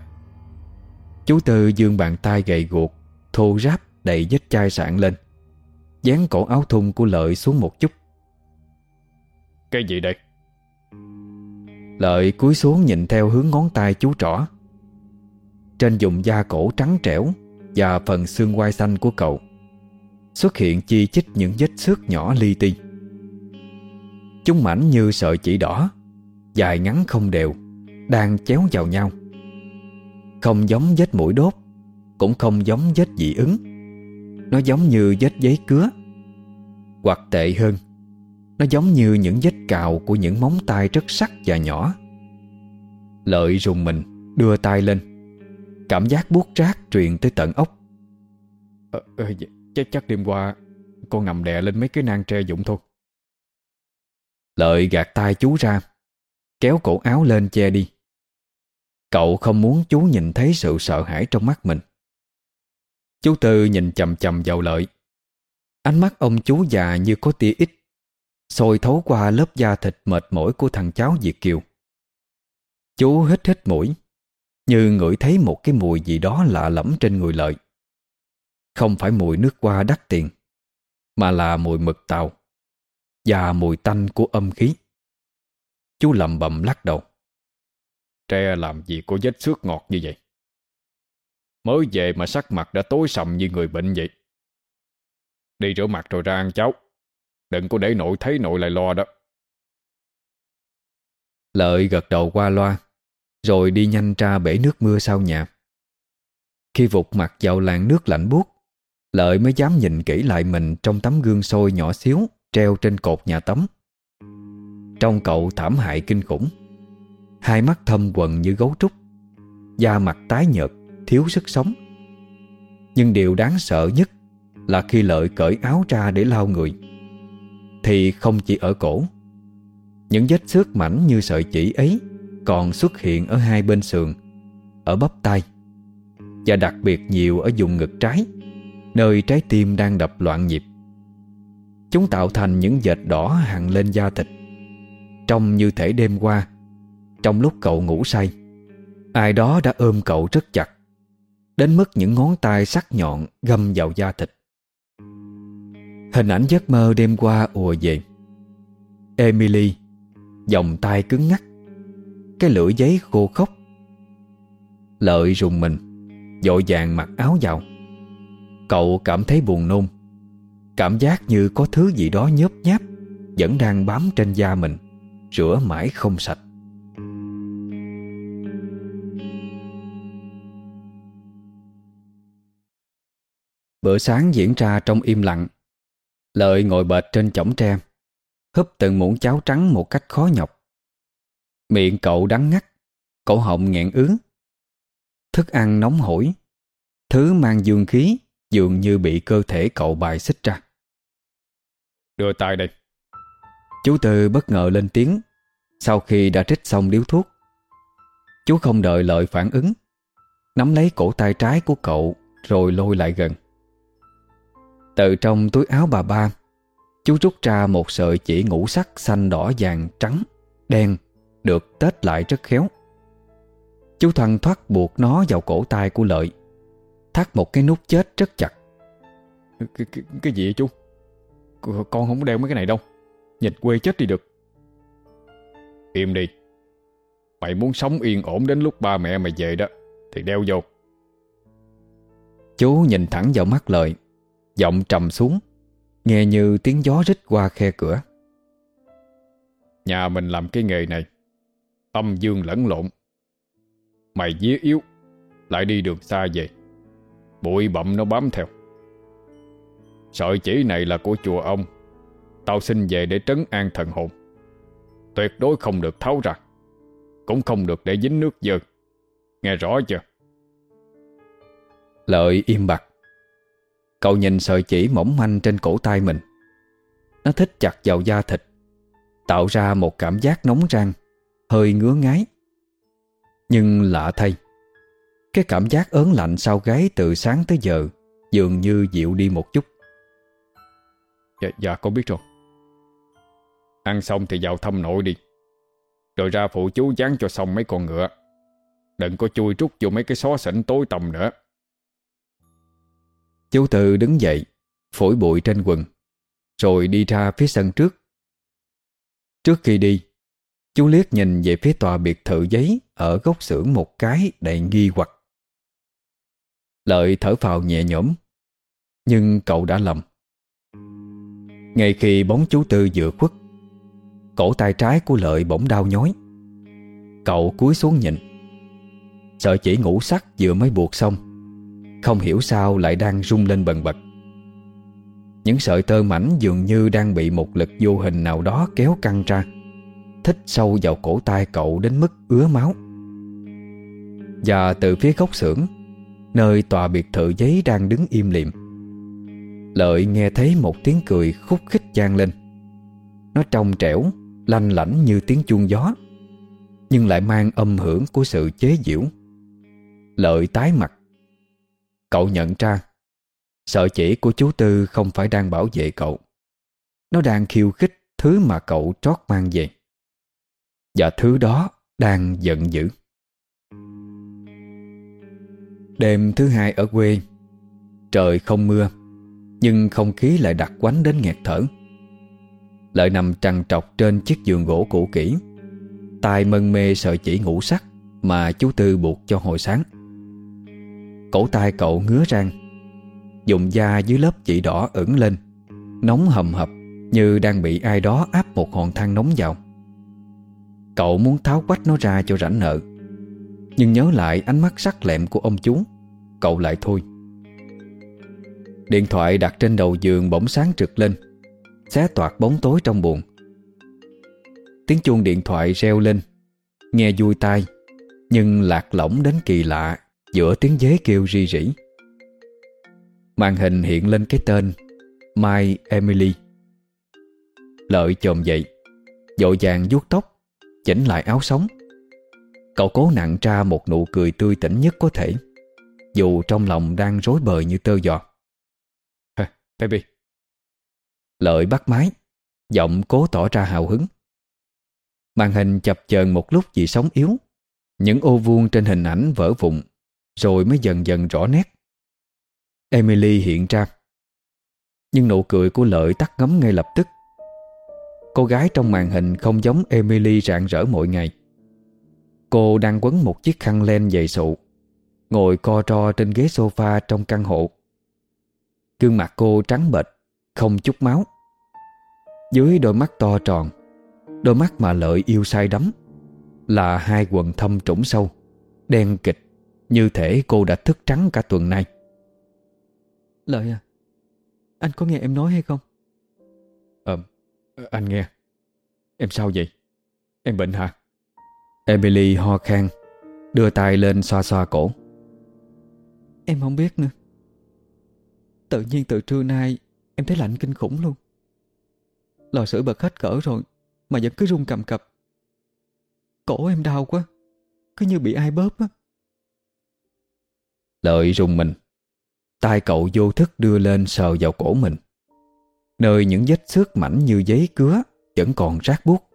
Chú Tư dương bàn tay gầy guộc Thô ráp đầy vết chai sạn lên Dán cổ áo thun của Lợi xuống một chút cái gì đây? Lợi cúi xuống nhìn theo hướng ngón tay chú trỏ. Trên vùng da cổ trắng trẻo Và phần xương quai xanh của cậu, Xuất hiện chi chích những vết xước nhỏ li ti. Chúng mảnh như sợi chỉ đỏ, Dài ngắn không đều, Đang chéo vào nhau. Không giống vết mũi đốt, Cũng không giống vết dị ứng. Nó giống như vết giấy cứa, Hoặc tệ hơn nó giống như những vết cào Của những móng tay rất sắc và nhỏ. Lợi rùng mình Đưa tay lên. Cảm giác buốt rát truyền tới tận ốc. Ờ, ờ, Chắc chắc đêm qua Con nằm đè lên mấy cái nang tre dụng thôi. Lợi gạt tay chú ra Kéo cổ áo lên che đi. Cậu không muốn chú nhìn thấy sự sợ hãi trong mắt mình. Chú Tư nhìn chầm chầm vào lợi. Ánh mắt ông chú già như có tia ít Sôi thấu qua lớp da thịt mệt mỏi của thằng cháu diệt Kiều. Chú hít hít mũi, Như ngửi thấy một cái mùi gì đó lạ lẫm trên người lợi. Không phải mùi nước hoa đắt tiền, Mà là mùi mực tàu Và mùi tanh của âm khí. Chú lầm bầm lắc đầu. Tre làm gì có vết xước ngọt như vậy? Mới về mà sắc mặt đã tối sầm như người bệnh vậy. Đi rửa mặt rồi ra ăn cháo Đừng có để nội thấy nội lại lo đó. Lợi gật đầu qua loa, Rồi đi nhanh ra bể nước mưa sau nhà. Khi vụt mặt vào làn nước lạnh buốt, Lợi mới dám nhìn kỹ lại mình Trong tấm gương sôi nhỏ xíu Treo trên cột nhà tắm. Trong cậu thảm hại kinh khủng, Hai mắt thâm quần như gấu trúc, Da mặt tái nhợt, Thiếu sức sống. Nhưng điều đáng sợ nhất Là khi lợi cởi áo ra để lau người. Thì không chỉ ở cổ. Những vết xước mảnh như sợi chỉ ấy Còn xuất hiện ở hai bên sườn, Ở bắp tay Và đặc biệt nhiều ở vùng ngực trái, Nơi trái tim đang đập loạn nhịp. Chúng tạo thành những vệt đỏ hằn lên da thịt. Trông như thể đêm qua, Trong lúc cậu ngủ say, Ai đó đã ôm cậu rất chặt, Đến mức những ngón tay sắc nhọn Găm vào da thịt. Hình ảnh giấc mơ đêm qua ùa về. Emily Dòng tay cứng ngắc. Cái lưỡi giấy khô khốc. Lợi rùng mình, Dội vàng mặc áo vào. Cậu cảm thấy buồn nôn. Cảm giác như có thứ gì đó nhớp nháp, Vẫn đang bám trên da mình, Rửa mãi không sạch. Bữa sáng diễn ra trong im lặng. Lợi ngồi bệt trên chõng tre Húp từng muỗng cháo trắng một cách khó nhọc. Miệng cậu đắng ngắt Cổ họng nghẹn ứ Thức ăn nóng hổi Thứ mang dương khí Dường như bị cơ thể cậu bài xích ra. Đưa tay đây Chú Tư bất ngờ lên tiếng Sau khi đã trích xong điếu thuốc. Chú không đợi lợi phản ứng Nắm lấy cổ tay trái của cậu Rồi lôi lại gần Từ trong túi áo bà ba Chú rút ra một sợi chỉ ngũ sắc Xanh đỏ vàng trắng Đen Được tết lại rất khéo. Chú thoăn thoát buộc nó vào cổ tay của lợi Thắt một cái nút chết rất chặt. Cái, cái, cái gì vậy chú? Con không đeo mấy cái này đâu. Nhìn quê chết đi được. Im đi. Mày muốn sống yên ổn đến lúc ba mẹ mày về đó Thì đeo vô. Chú nhìn thẳng vào mắt lợi Giọng trầm xuống Nghe như tiếng gió rít qua khe cửa. Nhà mình làm cái nghề này Âm dương lẫn lộn. Mày dí yếu Lại đi đường xa về Bụi bậm nó bám theo. Sợi chỉ này là của chùa ông Tao xin về để trấn an thần hồn. Tuyệt đối không được tháo ra Cũng không được để dính nước dơ. Nghe rõ chưa? Lợi im bặt Cậu nhìn sợi chỉ mỏng manh trên cổ tay mình. Nó thích chặt vào da thịt Tạo ra một cảm giác nóng rang Hơi ngứa ngái Nhưng lạ thay Cái cảm giác ớn lạnh sau gáy từ sáng tới giờ Dường như dịu đi một chút. Dạ, dạ con biết rồi. Ăn xong thì vào thăm nội đi. Rồi ra phụ chú dán cho xong mấy con ngựa. Đừng có chui trút vô mấy cái xó xỉnh tối tầm nữa. Chú Tư đứng dậy Phổi bụi trên quần, Rồi đi ra phía sân trước. Trước khi đi, Chú liếc nhìn về phía tòa biệt thự giấy Ở góc xưởng một cái đầy nghi hoặc. Lợi thở phào nhẹ nhõm, Nhưng cậu đã lầm. Ngay khi bóng chú Tư vừa khuất, Cổ tay trái của Lợi bỗng đau nhói. Cậu cúi xuống nhìn Sợi chỉ ngủ sắt vừa mới buộc xong. Không hiểu sao lại đang rung lên bần bật. Những sợi tơ mảnh dường như đang bị một lực vô hình nào đó kéo căng ra, Thích sâu vào cổ tay cậu đến mức ứa máu. Và từ phía góc xưởng, Nơi tòa biệt thự giấy đang đứng im liệm Lợi nghe thấy một tiếng cười khúc khích vang lên. Nó trong trẻo, Lanh lảnh như tiếng chuông gió, Nhưng lại mang âm hưởng của sự chế giễu. Lợi tái mặt Cậu nhận ra, Sợ chỉ của chú Tư không phải đang bảo vệ cậu. Nó đang khiêu khích thứ mà cậu trót mang về. Và thứ đó đang giận dữ. Đêm thứ hai ở quê, Trời không mưa, Nhưng không khí lại đặc quánh đến nghẹt thở. Lợi nằm trằn trọc trên chiếc giường gỗ cũ kỹ tài mân mê sợi chỉ ngủ sắt Mà chú Tư buộc cho hồi sáng. Cổ tay cậu ngứa rang. Dùng da dưới lớp chỉ đỏ ửng lên. Nóng hầm hập, Như đang bị ai đó áp một hòn than nóng vào. Cậu muốn tháo quách nó ra cho rảnh nợ. Nhưng nhớ lại ánh mắt sắc lẹm của ông chú, Cậu lại thôi. Điện thoại đặt trên đầu giường bỗng sáng trực lên, Xé toạc bóng tối trong buồn Tiếng chuông điện thoại reo lên, Nghe vui tai, Nhưng lạc lõng đến kỳ lạ. Giữa tiếng dế kêu ri rỉ. Màn hình hiện lên cái tên My Emily. Lợi chồm dậy Dội vàng vuốt tóc Chỉnh lại áo sống. Cậu cố nặng ra một nụ cười tươi tỉnh nhất có thể Dù trong lòng đang rối bời như tơ giò ha, Baby. Lợi bắt máy Giọng cố tỏ ra hào hứng. Màn hình chập chờn một lúc vì sóng yếu Những ô vuông trên hình ảnh vỡ vụn rồi mới dần dần rõ nét. Emily hiện ra. Nhưng nụ cười của Lợi tắt ngấm ngay lập tức. Cô gái trong màn hình không giống Emily rạng rỡ mỗi ngày. Cô đang quấn một chiếc khăn len dày sụ, Ngồi co ro trên ghế sofa trong căn hộ. Gương mặt cô trắng bệch, Không chút máu. Dưới đôi mắt to tròn, Đôi mắt mà lợi yêu say đắm Là hai quần thâm trũng sâu, Đen kịch. Như thể cô đã thức trắng cả tuần nay. Lợi à Anh có nghe em nói hay không? Ờ Anh nghe. Em sao vậy? Em bệnh hả? Emily ho khan Đưa tay lên xoa xoa cổ. Em không biết nữa. Tự nhiên từ trưa nay Em thấy lạnh kinh khủng luôn. Lò sưởi bật hết cỡ rồi Mà vẫn cứ rung cầm cập. Cổ em đau quá Cứ như bị ai bóp á Lợi rùng mình. Tay cậu vô thức đưa lên sờ vào cổ mình. Nơi những vết xước mảnh như giấy cứa Vẫn còn rát buốt.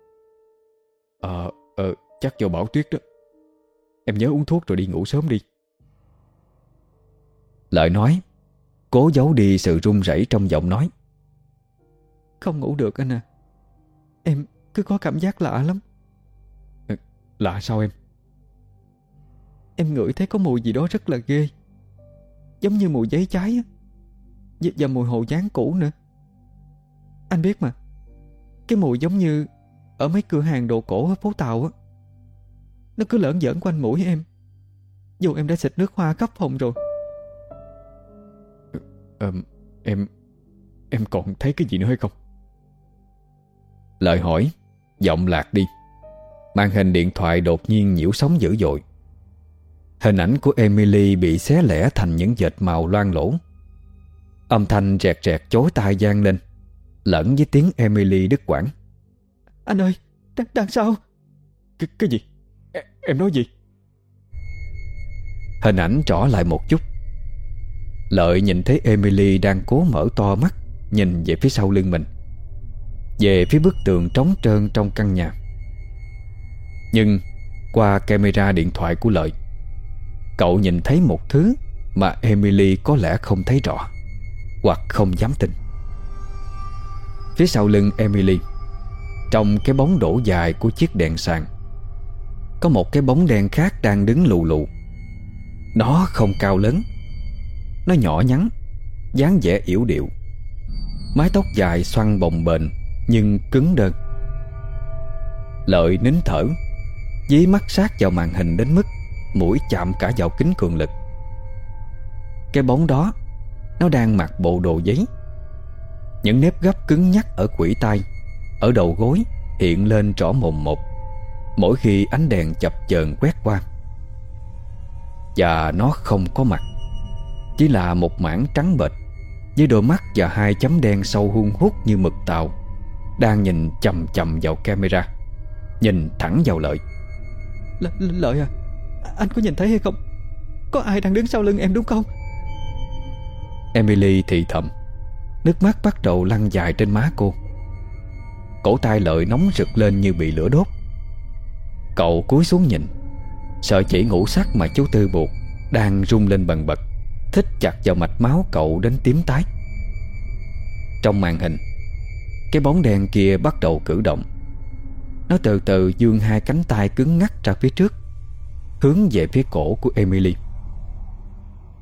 Ờ, ờ, chắc do bão tuyết đó. Em nhớ uống thuốc rồi đi ngủ sớm đi. Lợi nói. Cố giấu đi sự run rẩy trong giọng nói. Không ngủ được anh à. Em cứ có cảm giác lạ lắm. Lạ sao em Em ngửi thấy có mùi gì đó rất là ghê. Giống như mùi giấy cháy á. Và, và mùi hồ dán cũ nữa. Anh biết mà. Cái mùi giống như Ở mấy cửa hàng đồ cổ ở phố Tàu á. Nó cứ lởn giỡn quanh mũi em. Dù em đã xịt nước hoa khắp phòng rồi. À, Em Em còn thấy cái gì nữa hay không? Lời hỏi Giọng lạc đi. Màn hình điện thoại đột nhiên nhiễu sóng dữ dội. Hình ảnh của Emily bị xé lẻ thành những dệt màu loang lỗ Âm thanh rẹt rẹt chối tai gian lên Lẫn với tiếng Emily đứt quãng Anh ơi, đang, đang sao? Cái, cái gì? Em, em nói gì? Hình ảnh trỏ lại một chút Lợi nhìn thấy Emily đang cố mở to mắt Nhìn về phía sau lưng mình Về phía bức tường trống trơn trong căn nhà Nhưng Qua camera điện thoại của Lợi Cậu nhìn thấy một thứ Mà Emily có lẽ không thấy rõ Hoặc không dám tin. Phía sau lưng Emily, Trong cái bóng đổ dài của chiếc đèn sàn, Có một cái bóng đen khác đang đứng lù lù. Nó không cao lớn, Nó nhỏ nhắn, dáng vẻ yểu điệu, Mái tóc dài xoăn bồng bềnh Nhưng cứng đơn Lợi nín thở, Dí mắt sát vào màn hình đến mức Mũi chạm cả vào kính cường lực. Cái bóng đó, Nó đang mặc bộ đồ giấy. Những nếp gấp cứng nhắc ở quỷ tay Ở đầu gối, Hiện lên rõ mồm một. Mỗi khi ánh đèn chập chờn quét qua. Và nó không có mặt, Chỉ là một mảng trắng bệch, Với đôi mắt và hai chấm đen sâu hun hút như mực tàu, Đang nhìn chầm chầm vào camera, Nhìn thẳng vào lợi. L, Lợi à? Anh có nhìn thấy hay không? Có ai đang đứng sau lưng em đúng không? Emily thì thầm. Nước mắt bắt đầu lăn dài trên má cô. Cổ tay lợi nóng rực lên như bị lửa đốt. Cậu cúi xuống nhìn. Sợi chỉ ngủ sắc mà chú Tư buộc Đang rung lên bần bật, Thích chặt vào mạch máu cậu đến tím tái. Trong màn hình, Cái bóng đen kia bắt đầu cử động. Nó từ từ dương hai cánh tay cứng ngắc ra phía trước. Hướng về phía cổ của Emily.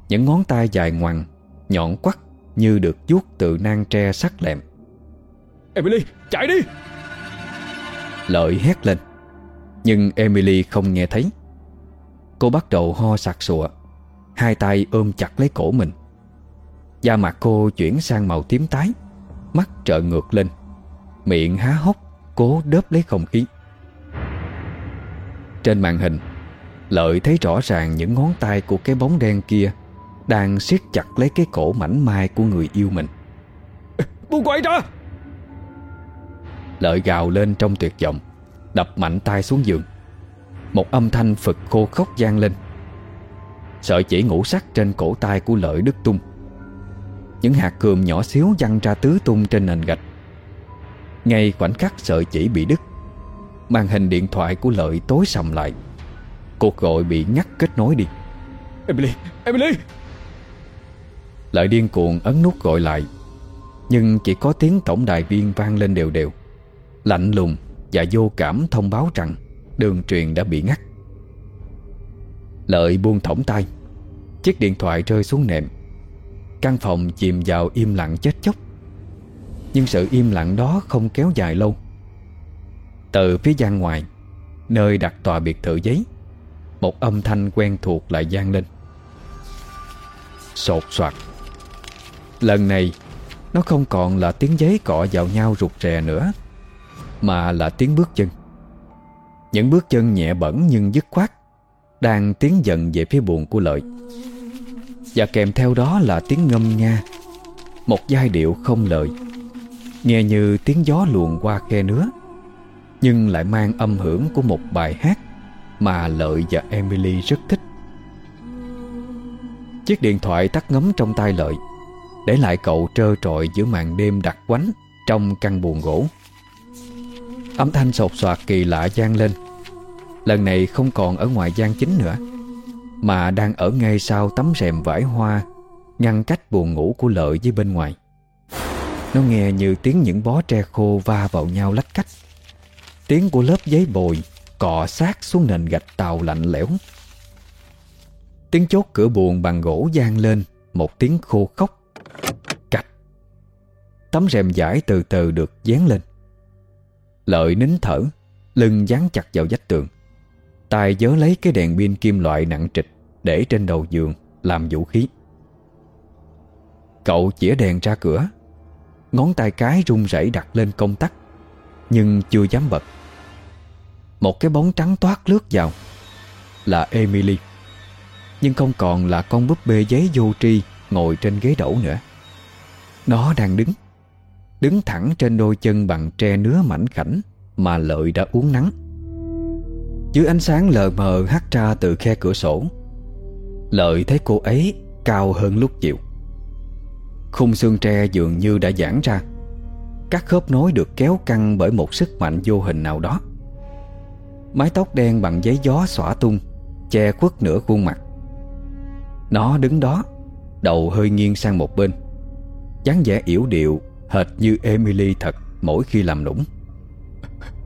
Những ngón tay dài ngoằn Nhọn quắt như được vuốt từ nang tre sắc lẹm. Emily chạy đi! Lợi hét lên Nhưng Emily không nghe thấy. Cô bắt đầu ho sặc sụa Hai tay ôm chặt lấy cổ mình. Da mặt cô chuyển sang màu tím tái Mắt trợn ngược lên Miệng há hốc Cố đớp lấy không khí. Trên màn hình Lợi thấy rõ ràng những ngón tay của cái bóng đen kia Đang siết chặt lấy cái cổ mảnh mai của người yêu mình. Buông quậy ra! Lợi gào lên trong tuyệt vọng Đập mạnh tay xuống giường. Một âm thanh phực khô khóc gian lên. Sợi chỉ ngủ sắc trên cổ tay của Lợi đứt tung. Những hạt cườm nhỏ xíu văng ra tứ tung trên nền gạch. Ngay khoảnh khắc sợi chỉ bị đứt Màn hình điện thoại của Lợi tối sầm lại Cuộc gọi bị ngắt kết nối đi. Emily Emily! Lợi điên cuồng ấn nút gọi lại. Nhưng chỉ có tiếng tổng đài viên vang lên đều đều. Lạnh lùng và vô cảm thông báo rằng Đường truyền đã bị ngắt. Lợi buông thõng tay. Chiếc điện thoại rơi xuống nệm Căn phòng chìm vào im lặng chết chóc. Nhưng sự im lặng đó không kéo dài lâu. Từ phía gian ngoài Nơi đặt tòa biệt thự giấy một âm thanh quen thuộc lại gian lên. Sột soạt. Lần này, Nó không còn là tiếng giấy cọ vào nhau rụt rè nữa, Mà là tiếng bước chân. Những bước chân nhẹ bẩn nhưng dứt khoát, Đang tiến dần về phía buồn của lợi. Và kèm theo đó là tiếng ngâm nga, Một giai điệu không lời. Nghe như tiếng gió luồn qua khe nứa, Nhưng lại mang âm hưởng của một bài hát. Mà Lợi và Emily rất thích. Chiếc điện thoại tắt ngấm trong tay Lợi, Để lại cậu trơ trọi giữa màn đêm đặc quánh Trong căn buồng gỗ. Âm thanh sột soạt kỳ lạ gian lên. Lần này không còn ở ngoài gian chính nữa, Mà đang ở ngay sau tấm rèm vải hoa Ngăn cách buồn ngủ của lợi với bên ngoài. Nó nghe như tiếng những bó tre khô va vào nhau lách cách. Tiếng của lớp giấy bồi Cọ sát xuống nền gạch tàu lạnh lẽo. Tiếng chốt cửa buồn bằng gỗ gian lên, Một tiếng khô khóc. Cạch! Tấm rèm giải từ từ được dán lên. Lợi nín thở, Lưng dán chặt vào vách tường. Tài giớ lấy cái đèn pin kim loại nặng trịch Để trên đầu giường Làm vũ khí. Cậu chĩa đèn ra cửa. Ngón tay cái run rẩy đặt lên công tắc, Nhưng chưa dám bật. Một cái bóng trắng toát lướt vào. Là Emily. Nhưng không còn là con búp bê giấy vô tri Ngồi trên ghế đẩu nữa. Nó đang đứng. Đứng thẳng trên đôi chân bằng tre nứa mảnh khảnh Mà lợi đã uống nắng. Dưới ánh sáng lờ mờ hắt ra từ khe cửa sổ, Lợi thấy cô ấy cao hơn lúc chiều Khung xương tre dường như đã giãn ra. Các khớp nối được kéo căng bởi một sức mạnh vô hình nào đó. Mái tóc đen bằng giấy gió xõa tung Che khuất nửa khuôn mặt. Nó đứng đó Đầu hơi nghiêng sang một bên dáng vẻ yểu điệu Hệt như Emily thật Mỗi khi làm nũng.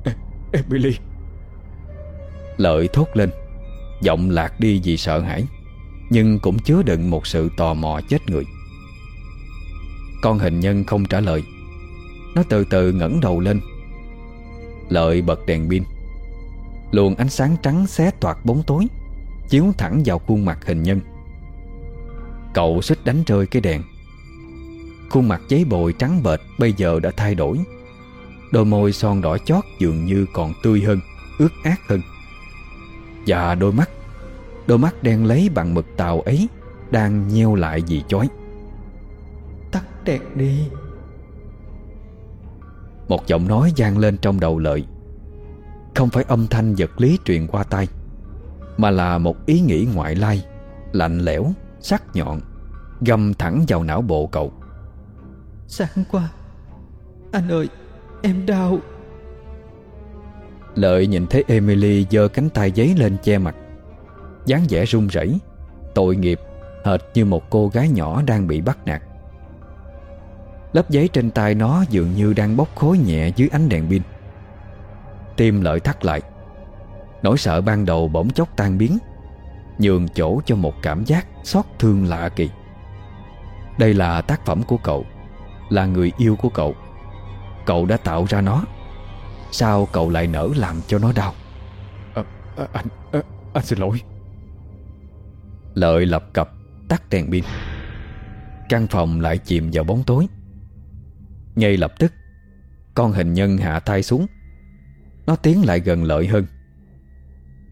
[laughs] Emily. Lợi thốt lên Giọng lạc đi vì sợ hãi Nhưng cũng chứa đựng một sự tò mò chết người. Con hình nhân không trả lời. Nó từ từ ngẩng đầu lên. Lợi bật đèn pin Luồng ánh sáng trắng xé toạc bóng tối Chiếu thẳng vào khuôn mặt hình nhân. Cậu xích đánh rơi cái đèn. Khuôn mặt giấy bồi trắng bệch Bây giờ đã thay đổi. Đôi môi son đỏ chót dường như còn tươi hơn Ướt át hơn. Và đôi mắt Đôi mắt đen lấy bằng mực tàu ấy Đang nheo lại vì chói. Tắt đèn đi. Một giọng nói vang lên trong đầu lợi Không phải âm thanh vật lý truyền qua tai Mà là một ý nghĩ ngoại lai Lạnh lẽo, sắc nhọn Găm thẳng vào não bộ cậu. Sáng qua Anh ơi Em đau. Lợi nhìn thấy Emily giơ cánh tay giấy lên che mặt dáng vẻ run rẩy Tội nghiệp Hệt như một cô gái nhỏ đang bị bắt nạt. Lớp giấy trên tay nó dường như đang bốc khối nhẹ dưới ánh đèn pin Tim lợi thắt lại. Nỗi sợ ban đầu bỗng chốc tan biến Nhường chỗ cho một cảm giác xót thương lạ kỳ. Đây là tác phẩm của cậu Là người yêu của cậu. Cậu đã tạo ra nó. Sao cậu lại nỡ làm cho nó đau? À, à, Anh à, anh xin lỗi. Lợi lập cập tắt đèn pin. Căn phòng lại chìm vào bóng tối. Ngay lập tức Con hình nhân hạ tay xuống Nó tiến lại gần lợi hơn.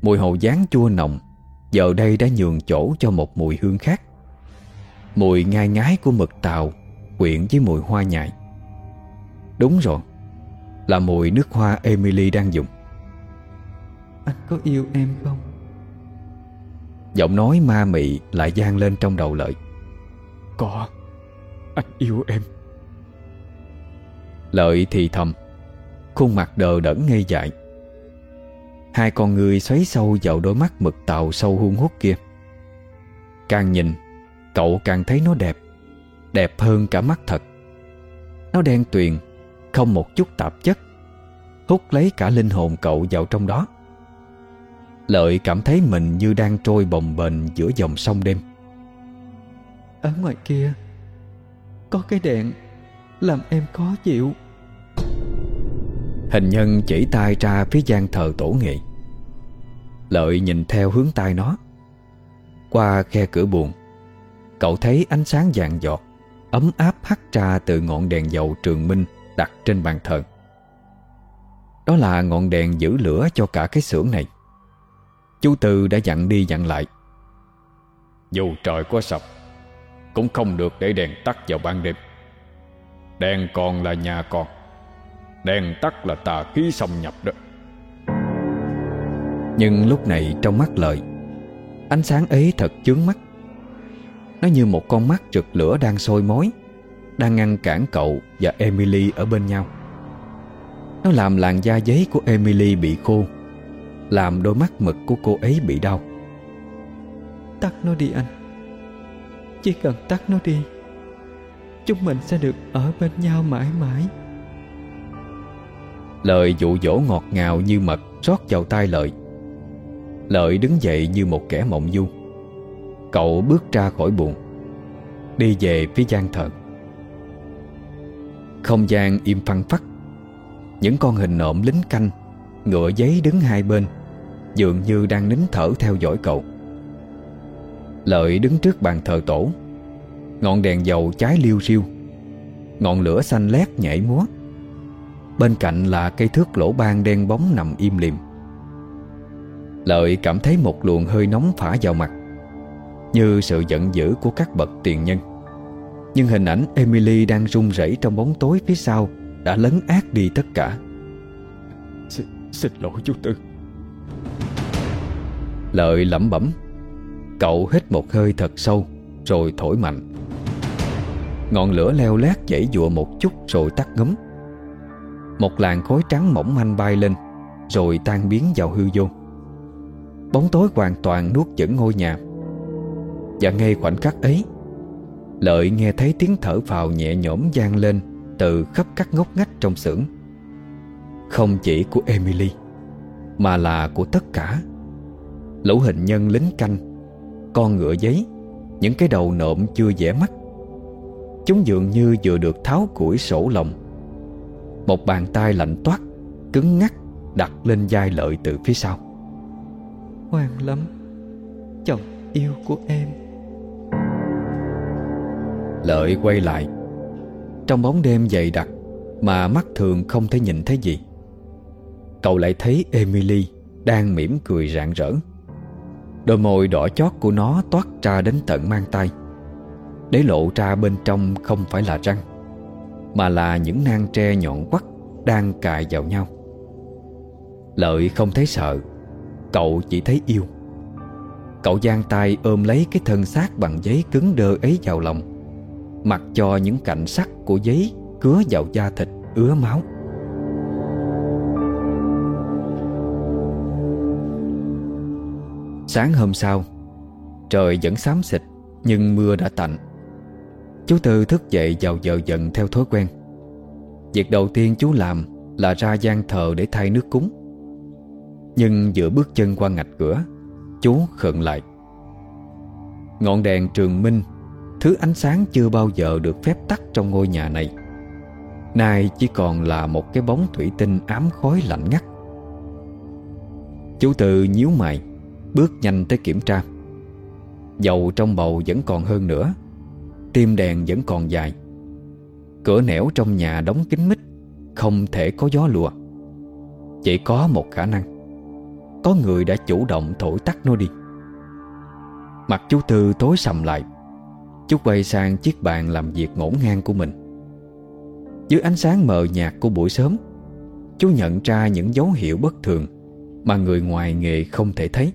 Mùi hồ gián chua nồng Giờ đây đã nhường chỗ cho một mùi hương khác. Mùi ngai ngái của mực tàu Quyện với mùi hoa nhài. Đúng rồi Là mùi nước hoa Emily đang dùng. Anh có yêu em không? Giọng nói ma mị lại gian lên trong đầu lợi. Có Anh yêu em. Lợi thì thầm Khuôn mặt đờ đẫn ngây dại. Hai con người xoáy sâu vào đôi mắt mực tàu sâu hun hút kia. Càng nhìn, Cậu càng thấy nó đẹp Đẹp hơn cả mắt thật. Nó đen tuyền, Không một chút tạp chất, Hút lấy cả linh hồn cậu vào trong đó. Lợi cảm thấy mình như đang trôi bồng bềnh giữa dòng sông đêm. Ở ngoài kia, Có cái đèn, Làm em khó chịu. Hình nhân chỉ tay ra phía gian thờ tổ nghệ. Lợi nhìn theo hướng tay nó. Qua khe cửa buồn Cậu thấy ánh sáng vàng giọt, Ấm áp hắt ra từ ngọn đèn dầu trường minh Đặt trên bàn thờ. Đó là ngọn đèn giữ lửa cho cả cái xưởng này. Chú Tư đã dặn đi dặn lại. Dù trời có sập, Cũng không được để đèn tắt vào ban đêm. Đèn còn là nhà còn. Đèn tắt là tà khí xâm nhập đó. Nhưng lúc này trong mắt lợi Ánh sáng ấy thật chướng mắt. Nó như một con mắt rực lửa đang sôi mối Đang ngăn cản cậu và Emily ở bên nhau. Nó làm làn da giấy của Emily bị khô Làm đôi mắt mực của cô ấy bị đau. Tắt nó đi anh. Chỉ cần tắt nó đi Chúng mình sẽ được ở bên nhau mãi mãi Lời dụ dỗ ngọt ngào như mật rót vào tai lợi. Lợi đứng dậy như một kẻ mộng du. Cậu bước ra khỏi buồn Đi về phía gian thờ. Không gian im phăng phắc, Những con hình nộm lính canh, Ngựa giấy đứng hai bên, Dường như đang nín thở theo dõi cậu. Lợi đứng trước bàn thờ tổ, Ngọn đèn dầu cháy liêu riêu Ngọn lửa xanh lét nhảy múa. Bên cạnh là cây thước lỗ ban đen bóng nằm im lìm. Lợi cảm thấy một luồng hơi nóng phả vào mặt Như sự giận dữ của các bậc tiền nhân. Nhưng hình ảnh Emily đang run rẩy trong bóng tối phía sau Đã lấn át đi tất cả. Xin, xin lỗi chú Tư. Lợi lẩm bẩm Cậu hít một hơi thật sâu Rồi thổi mạnh. Ngọn lửa leo lét dãy dụa một chút Rồi tắt ngấm một làn khói trắng mỏng manh bay lên, Rồi tan biến vào hư vô. Bóng tối hoàn toàn nuốt chửng ngôi nhà. Và ngay khoảnh khắc ấy, Lợi nghe thấy tiếng thở phào nhẹ nhõm vang lên Từ khắp các ngóc ngách trong xưởng. Không chỉ của Emily, Mà là của tất cả. Lũ hình nhân lính canh, Con ngựa giấy, Những cái đầu nộm chưa dễ mắt. Chúng dường như vừa được tháo củi sổ lòng. Một bàn tay lạnh toát Cứng ngắc đặt lên vai lợi từ phía sau. Ngoan lắm Chồng yêu của em. Lợi quay lại. Trong bóng đêm dày đặc Mà mắt thường không thể nhìn thấy gì Cậu lại thấy Emily Đang mỉm cười rạng rỡ. Đôi môi đỏ chót của nó toát ra đến tận mang tay Để lộ ra bên trong không phải là răng mà là những nang tre nhọn quắt Đang cài vào nhau. Lợi không thấy sợ, Cậu chỉ thấy yêu. Cậu giang tay ôm lấy cái thân xác bằng giấy cứng đơ ấy vào lòng, Mặc cho những cạnh sắc của giấy Cứa vào da thịt ứa máu. Sáng hôm sau, Trời vẫn xám xịt Nhưng mưa đã tạnh. Chú Tư thức dậy vào giờ dần theo thói quen. Việc đầu tiên chú làm Là ra gian thờ để thay nước cúng. Nhưng vừa bước chân qua ngạch cửa, Chú khựng lại. Ngọn đèn trường minh, Thứ ánh sáng chưa bao giờ được phép tắt trong ngôi nhà này. Nay chỉ còn là một cái bóng thủy tinh ám khói lạnh ngắt. Chú Tư nhíu mày, Bước nhanh tới kiểm tra. Dầu trong bầu vẫn còn hơn nữa. Tim đèn vẫn còn dài. Cửa nẻo trong nhà đóng kín mít, Không thể có gió lùa. Chỉ có một khả năng. Có người đã chủ động thổi tắt nó đi. Mặt chú Tư tối sầm lại. Chú quay sang chiếc bàn làm việc ngổn ngang của mình. Dưới ánh sáng mờ nhạt của buổi sớm, Chú nhận ra những dấu hiệu bất thường Mà người ngoài nghề không thể thấy.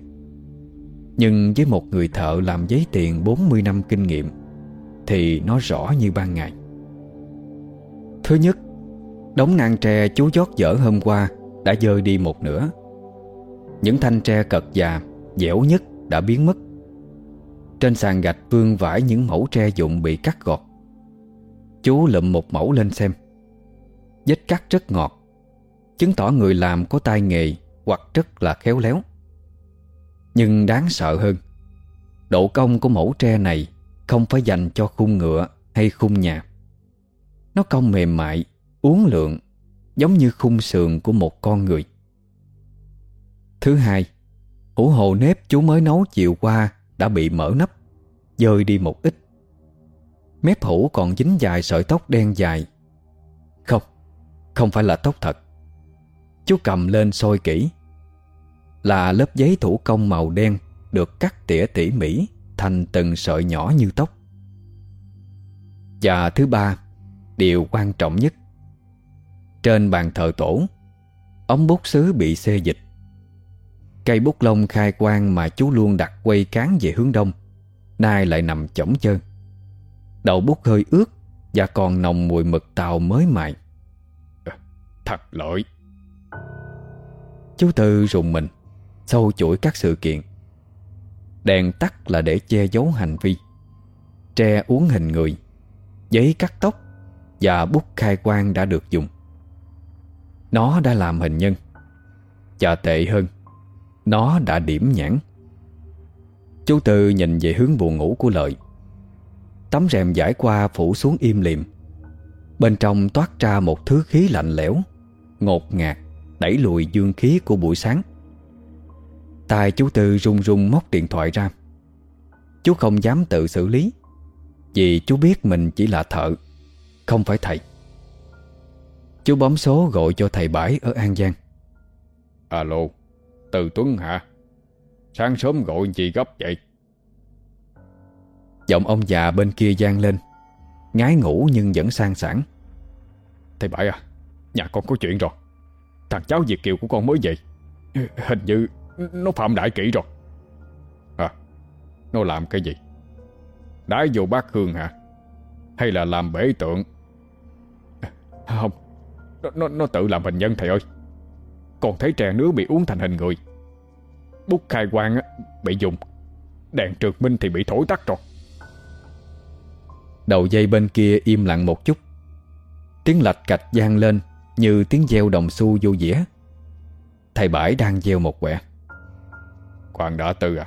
Nhưng với một người thợ làm giấy tiền 40 năm kinh nghiệm thì nó rõ như ban ngày. Thứ nhất, Đống nang tre chú giót dở hôm qua Đã dơi đi một nửa. Những thanh tre cật già, Dẻo nhất đã biến mất. Trên sàn gạch vương vãi những mẫu tre dụng bị cắt gọt. Chú lụm một mẫu lên xem. Vết cắt rất ngọt. Chứng tỏ người làm có tay nghề Hoặc rất là khéo léo. Nhưng đáng sợ hơn, Độ công của mẫu tre này không phải dành cho khung ngựa hay khung nhà. Nó cong mềm mại, Uốn lượn, Giống như khung sườn của một con người. Thứ hai, Hủ hồ nếp chú mới nấu chiều qua Đã bị mở nắp Dơi đi một ít. Mép hủ còn dính dài sợi tóc đen dài. Không Không phải là tóc thật. Chú cầm lên soi kỹ. Là lớp giấy thủ công màu đen được cắt tỉa tỉ mỉ thành từng sợi nhỏ như tóc. Và thứ ba, điều quan trọng nhất. Trên bàn thờ tổ, ống bút sứ bị xê dịch. Cây bút lông khai quang mà chú luôn đặt quay cán về hướng đông, nay lại nằm chổng chơn. Đầu bút hơi ướt và còn nồng mùi mực tàu mới mài. Ờ, thật lỗi. Chú Tư rùng mình Sâu chuỗi các sự kiện Đèn tắt là để che giấu hành vi. Tre uống hình người, Giấy cắt tóc Và bút khai quang đã được dùng. Nó đã làm hình nhân. Và tệ hơn, Nó đã điểm nhãn. Chú Tư nhìn về hướng buồn ngủ của Lợi. Tấm rèm giải qua phủ xuống im liềm Bên trong toát ra một thứ khí lạnh lẽo, Ngột ngạt, Đẩy lùi dương khí của buổi sáng. Tài chú Tư run run móc điện thoại ra. Chú không dám tự xử lý Vì chú biết mình chỉ là thợ Không phải thầy. Chú bấm số gọi cho thầy Bãi ở An Giang. Alo Từ Tuấn hả? Sáng sớm gọi gì gấp vậy? Giọng ông già bên kia gian lên Ngái ngủ nhưng vẫn sang sảng. Thầy Bãi à Nhà con có chuyện rồi. Thằng cháu Việt Kiều của con mới về. Hình như nó phạm đại kỷ rồi. À Nó làm cái gì? Đái vô bát hương hả? Hay là làm bể tượng? À, không. Nó, nó, nó tự làm hình nhân thầy ơi. Còn thấy trà nứa bị uống thành hình người. Bút khai quang bị dùng. Đèn trượt minh thì bị thổi tắt rồi. Đầu dây bên kia im lặng một chút. Tiếng lạch cạch gian lên Như tiếng gieo đồng xu vô dĩa. Thầy Bãi đang gieo một quẹt. Khoan đã tư à?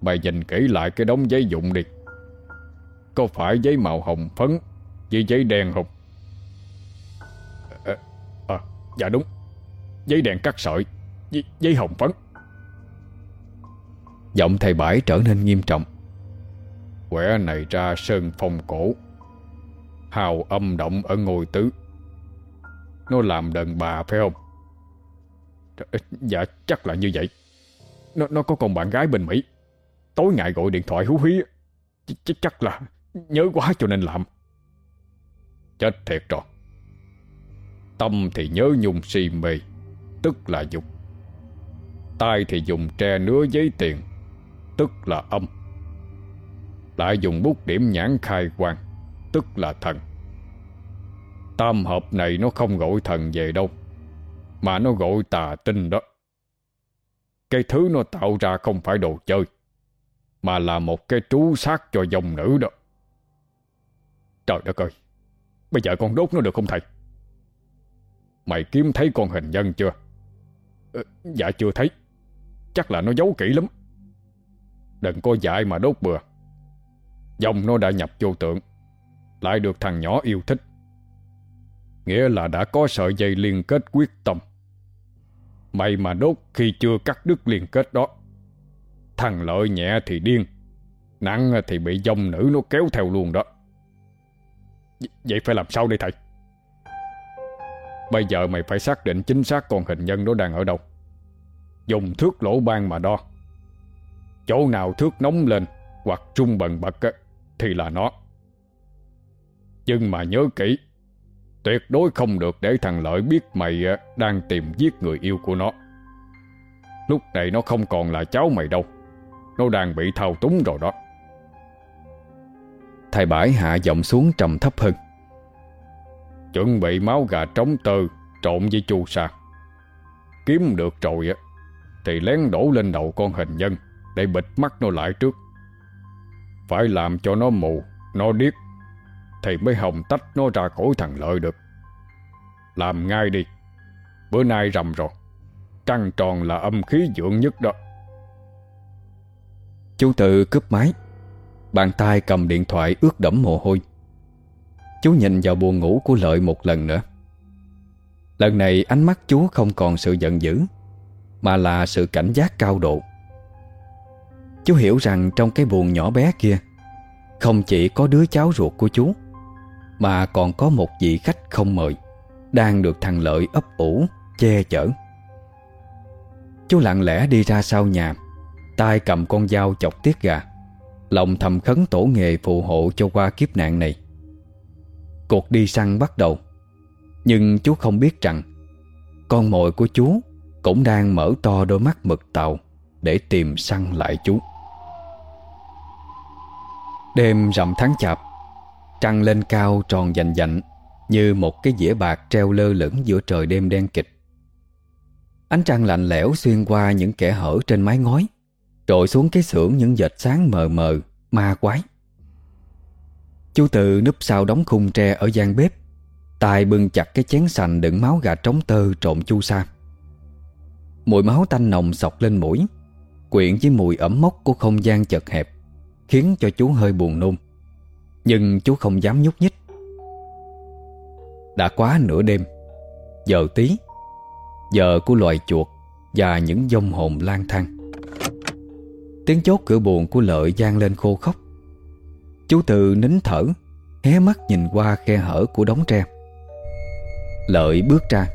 Mày nhìn kỹ lại cái đống giấy dụng đi. Có phải giấy màu hồng phấn Với giấy đen không? À, à, Dạ đúng. Giấy đen cắt sợi Giấy, giấy hồng phấn. Giọng thầy Bãi trở nên nghiêm trọng. Quẻ này ra sơn phong cổ Hào âm động ở ngôi tứ. Nó làm đàn bà phải không? Dạ chắc là như vậy. Nó nó có con bạn gái bên Mỹ. Tối ngày gọi điện thoại hú hí. Ch ch, Chắc là nhớ quá cho nên làm. Chết thiệt rồi. Tâm thì nhớ nhung si mê, Tức là dục. Tay thì dùng tre nứa giấy tiền, Tức là âm. Lại dùng bút điểm nhãn khai quang, Tức là thần. Tam hợp này nó không gọi thần về đâu, Mà nó gọi tà tinh đó. Cái thứ nó tạo ra không phải đồ chơi Mà là một cái trú sát cho dòng nữ đó. Trời đất ơi Bây giờ con đốt nó được không thầy? Mày kiếm thấy con hình nhân chưa? Ừ, Dạ chưa thấy. Chắc là nó giấu kỹ lắm. Đừng có dại mà đốt bừa. Dòng nó đã nhập vô tượng Lại được thằng nhỏ yêu thích. Nghĩa là đã có sợi dây liên kết quyết tâm. Mày mà đốt khi chưa cắt đứt liên kết đó. Thằng lợi nhẹ thì điên, Nặng thì bị dòng nữ nó kéo theo luôn đó. Vậy phải làm sao đây thầy? Bây giờ mày phải xác định chính xác con hình nhân đó đang ở đâu. Dùng thước lỗ ban mà đo. Chỗ nào thước nóng lên Hoặc trung bần bật Thì là nó. Nhưng mà nhớ kỹ Tuyệt đối không được để thằng Lợi biết mày à, đang tìm giết người yêu của nó. Lúc này nó không còn là cháu mày đâu. Nó đang bị thao túng rồi đó. Thầy bãi hạ giọng xuống trầm thấp hơn. Chuẩn bị máu gà trống tơ, Trộn với chu sa. Kiếm được rồi á Thì lén đổ lên đầu con hình nhân Để bịt mắt nó lại trước. Phải làm cho nó mù, Nó điếc thì mới hồng tách nó ra khỏi thằng lợi được. Làm ngay đi. Bữa nay rầm rồi. Trăng tròn là âm khí dưỡng nhất đó. Chú tự cướp máy. Bàn tay cầm điện thoại ướt đẫm mồ hôi. Chú nhìn vào buồn ngủ của Lợi một lần nữa. Lần này ánh mắt chú không còn sự giận dữ, Mà là sự cảnh giác cao độ. Chú hiểu rằng trong cái buồn nhỏ bé kia, Không chỉ có đứa cháu ruột của chú mà còn có một vị khách không mời Đang được thằng Lợi ấp ủ, che chở. Chú lặng lẽ đi ra sau nhà tay cầm con dao chọc tiết gà Lòng thầm khấn tổ nghề phù hộ cho qua kiếp nạn này. Cuộc đi săn bắt đầu Nhưng chú không biết rằng Con mồi của chú Cũng đang mở to đôi mắt mực tàu Để tìm săn lại chú. Đêm rằm tháng chạp Trăng lên cao tròn dành dạnh, Như một cái dĩa bạc treo lơ lửng giữa trời đêm đen kịch. Ánh trăng lạnh lẽo xuyên qua những kẻ hở trên mái ngói Trội xuống cái xưởng những vệt sáng mờ mờ, Ma quái. Chú Tự núp sau đóng khung tre ở gian bếp, tay bưng chặt cái chén sành đựng máu gà trống tơ trộn chu sa. Mùi máu tanh nồng sọc lên mũi, Quyện với mùi ẩm mốc của không gian chật hẹp, Khiến cho chú hơi buồn nôn. Nhưng chú không dám nhúc nhích. Đã quá nửa đêm, Giờ tí, Giờ của loài chuột Và những dông hồn lang thang. Tiếng chốt cửa buồn của lợi gian lên khô khóc Chú Từ nín thở, Hé mắt nhìn qua khe hở của đống tre. Lợi bước ra,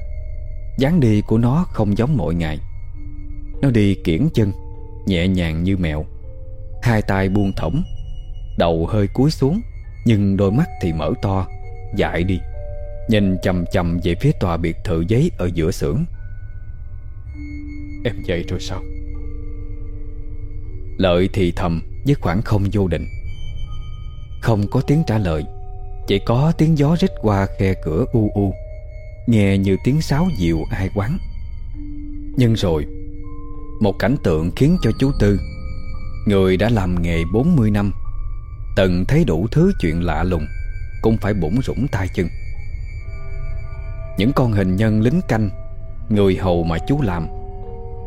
dáng đi của nó không giống mọi ngày. Nó đi kiển chân, Nhẹ nhàng như mèo. Hai tay buông thõng, Đầu hơi cúi xuống. Nhưng đôi mắt thì mở to, Dại đi. Nhìn chầm chầm về phía tòa biệt thự giấy Ở giữa xưởng. Em dậy rồi sao? Lợi thì thầm với khoảng không vô định. Không có tiếng trả lời, Chỉ có tiếng gió rít qua khe cửa u u, Nghe như tiếng sáo dịu ai quán. Nhưng rồi, Một cảnh tượng khiến cho chú Tư, Người đã làm nghề 40 năm Từng thấy đủ thứ chuyện lạ lùng, Cũng phải bủng rủng tay chân. Những con hình nhân lính canh, Người hầu mà chú làm,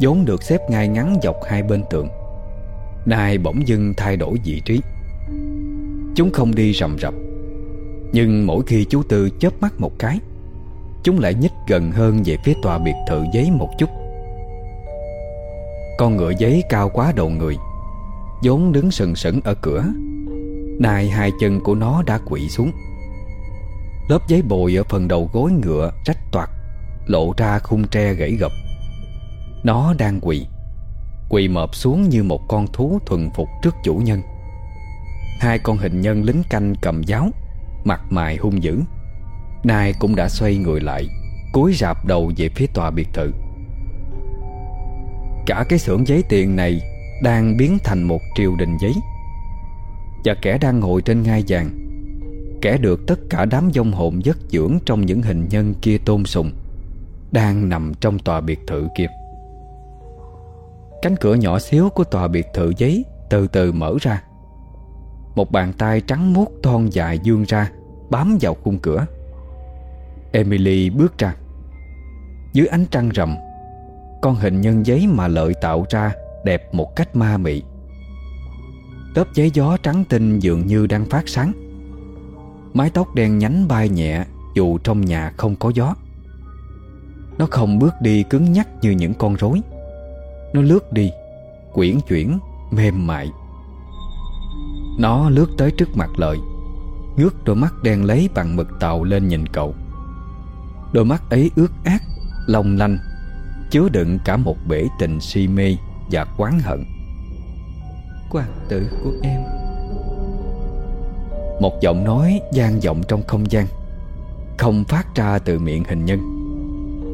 vốn được xếp ngay ngắn dọc hai bên tường. Nay bỗng dưng thay đổi vị trí. Chúng không đi rầm rập, Nhưng mỗi khi chú Tư chớp mắt một cái, Chúng lại nhích gần hơn về phía tòa biệt thự giấy một chút. Con ngựa giấy cao quá đầu người, vốn đứng sừng sững ở cửa Nay hai chân của nó đã quỵ xuống. Lớp giấy bồi ở phần đầu gối ngựa rách toạc, Lộ ra khung tre gãy gập. Nó đang quỳ Quỳ mợp xuống như một con thú thuần phục trước chủ nhân. Hai con hình nhân lính canh cầm giáo, Mặt mày hung dữ. Nay cũng đã xoay người lại, Cúi rạp đầu về phía tòa biệt thự. Cả cái xưởng giấy tiền này Đang biến thành một triều đình giấy. Và kẻ đang ngồi trên ngai vàng. Kẻ được tất cả đám dông hồn giấc dưỡng Trong những hình nhân kia tôn sùng, Đang nằm trong tòa biệt thự kia. Cánh cửa nhỏ xíu của tòa biệt thự giấy Từ từ mở ra. Một bàn tay trắng muốt thon dài dương ra, Bám vào khung cửa. Emily bước ra. Dưới ánh trăng rằm, Con hình nhân giấy mà lợi tạo ra Đẹp một cách ma mị. Lớp giấy gió trắng tinh dường như đang phát sáng. Mái tóc đen nhánh bay nhẹ, Dù trong nhà không có gió. Nó không bước đi cứng nhắc như những con rối. Nó lướt đi, Quyển chuyển, Mềm mại. Nó lướt tới trước mặt lợi, Ngước đôi mắt đen lấy bằng mực tàu lên nhìn cậu. Đôi mắt ấy ướt át, Long lanh, Chứa đựng cả một bể tình si mê Và quán hận. Hoàng tử của em. Một giọng nói gian vọng trong không gian, Không phát ra từ miệng hình nhân,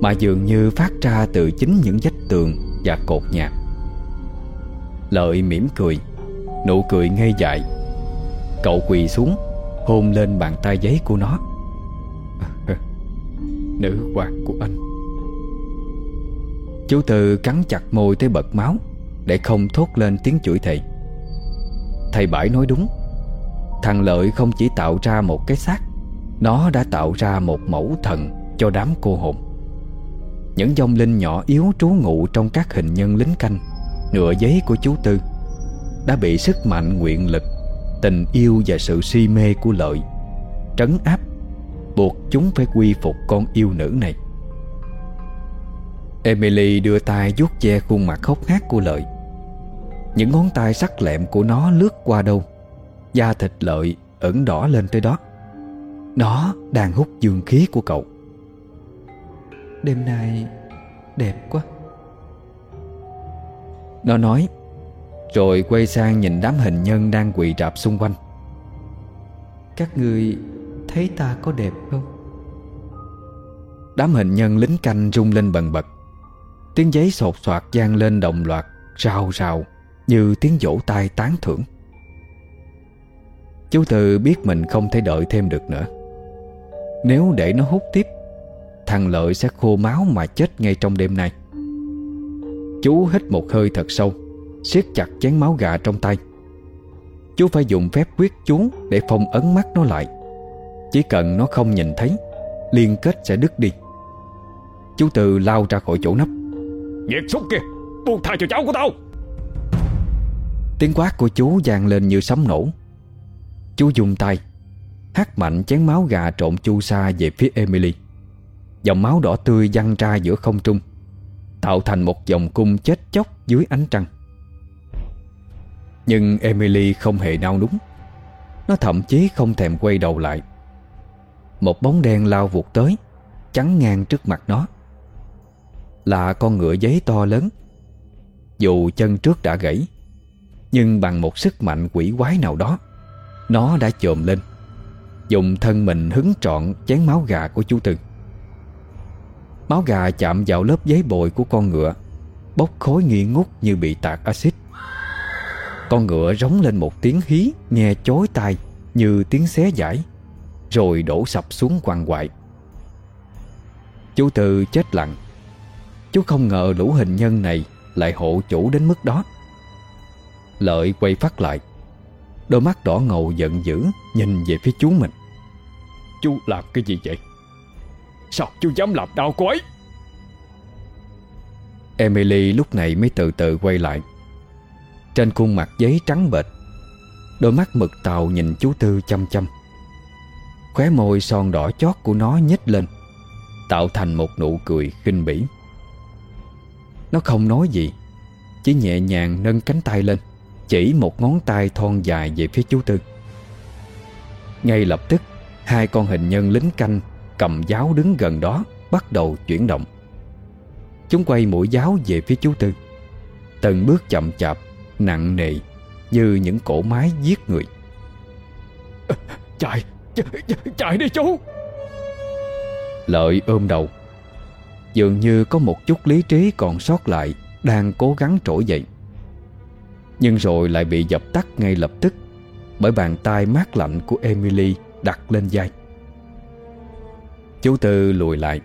Mà dường như phát ra từ chính những vách tường Và cột nhà. Lợi mỉm cười, Nụ cười ngây dại. Cậu quỳ xuống, Hôn lên bàn tay giấy của nó. [laughs] Nữ hoàng của anh. Chú Tư cắn chặt môi tới bật máu, Để không thốt lên tiếng chửi thề. Thầy Bãi nói đúng. Thằng Lợi không chỉ tạo ra một cái xác, Nó đã tạo ra một mẫu thần Cho đám cô hồn. Những dòng linh nhỏ yếu trú ngụ Trong các hình nhân lính canh, Nửa giấy của chú Tư, Đã bị sức mạnh nguyện lực, Tình yêu và sự si mê của Lợi Trấn áp, Buộc chúng phải quy phục con yêu nữ này. Emily đưa tay vuốt che khuôn mặt khóc hát của Lợi. Những ngón tay sắc lẹm của nó lướt qua đâu. Da thịt Lợi ẩn đỏ lên tới đó. Nó đang hút dương khí của cậu. Đêm nay đẹp quá. Nó nói Rồi quay sang nhìn đám hình nhân đang quỳ rạp xung quanh. Các người thấy ta có đẹp không? Đám hình nhân lính canh rung lên bần bật. Tiếng giấy sột soạt gian lên đồng loạt Rào rào như tiếng vỗ tay tán thưởng. Chú Từ biết mình không thể đợi thêm được nữa. Nếu để nó hút tiếp, Thằng Lợi sẽ khô máu mà chết ngay trong đêm nay. Chú hít một hơi thật sâu, siết chặt chén máu gà trong tay. Chú phải dùng phép quyết chú Để phong ấn mắt nó lại. Chỉ cần nó không nhìn thấy, Liên kết sẽ đứt đi. Chú Từ lao ra khỏi chỗ nấp. Nghiệt xúc kìa Buông tha cho cháu của tao. Tiếng quát của chú vang lên như sấm nổ. Chú dùng tay hát mạnh chén máu gà trộn chu sa về phía Emily. Dòng máu đỏ tươi văng ra giữa không trung, Tạo thành một dòng cung chết chóc dưới ánh trăng. Nhưng Emily không hề nao núng. Nó thậm chí không thèm quay đầu lại. Một bóng đen lao vụt tới, Chắn ngang trước mặt nó. Là con ngựa giấy to lớn, Dù chân trước đã gãy nhưng bằng một sức mạnh quỷ quái nào đó, Nó đã trồm lên, Dùng thân mình hứng trọn chén máu gà của chú Tư. Máu gà chạm vào lớp giấy bồi của con ngựa, Bốc khối nghi ngút như bị tạt axit. Con ngựa rống lên một tiếng hí, Nghe chối tai Như tiếng xé giải, Rồi đổ sập xuống quằn quại. Chú Tư chết lặng. Chú không ngờ lũ hình nhân này Lại hộ chủ đến mức đó. Lợi quay phát lại. Đôi mắt đỏ ngầu giận dữ Nhìn về phía chú mình. Chú làm cái gì vậy? Sao chú dám làm đau cô ấy? Emily lúc này mới từ từ quay lại. Trên khuôn mặt giấy trắng bệch Đôi mắt mực tàu nhìn chú Tư chăm chăm. Khóe môi son đỏ chót của nó nhếch lên Tạo thành một nụ cười khinh bỉ. Nó không nói gì Chỉ nhẹ nhàng nâng cánh tay lên Chỉ một ngón tay thon dài về phía chú Tư. Ngay lập tức Hai con hình nhân lính canh Cầm giáo đứng gần đó Bắt đầu chuyển động. Chúng quay mũi giáo về phía chú Tư. Từng bước chậm chạp Nặng nề Như những cổ máy giết người. Chạy Chạy đi chú! Lợi ôm đầu. Dường như có một chút lý trí còn sót lại Đang cố gắng trỗi dậy nhưng rồi lại bị dập tắt ngay lập tức Bởi bàn tay mát lạnh của Emily đặt lên vai. Chú Tư lùi lại,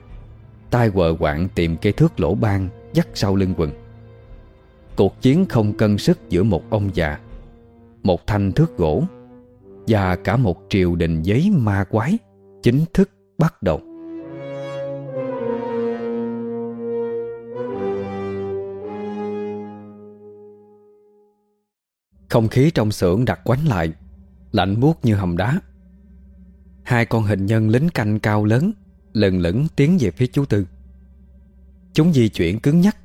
tay quờ quạng tìm cây thước lỗ ban Dắt sau lưng quần. Cuộc chiến không cân sức giữa một ông già, Một thanh thước gỗ Và cả một triều đình giấy ma quái Chính thức bắt đầu. Không khí trong xưởng đặt quánh lại, Lạnh buốt như hầm đá. Hai con hình nhân lính canh cao lớn Lần lẫn tiến về phía chú Tư. Chúng di chuyển cứng nhắc,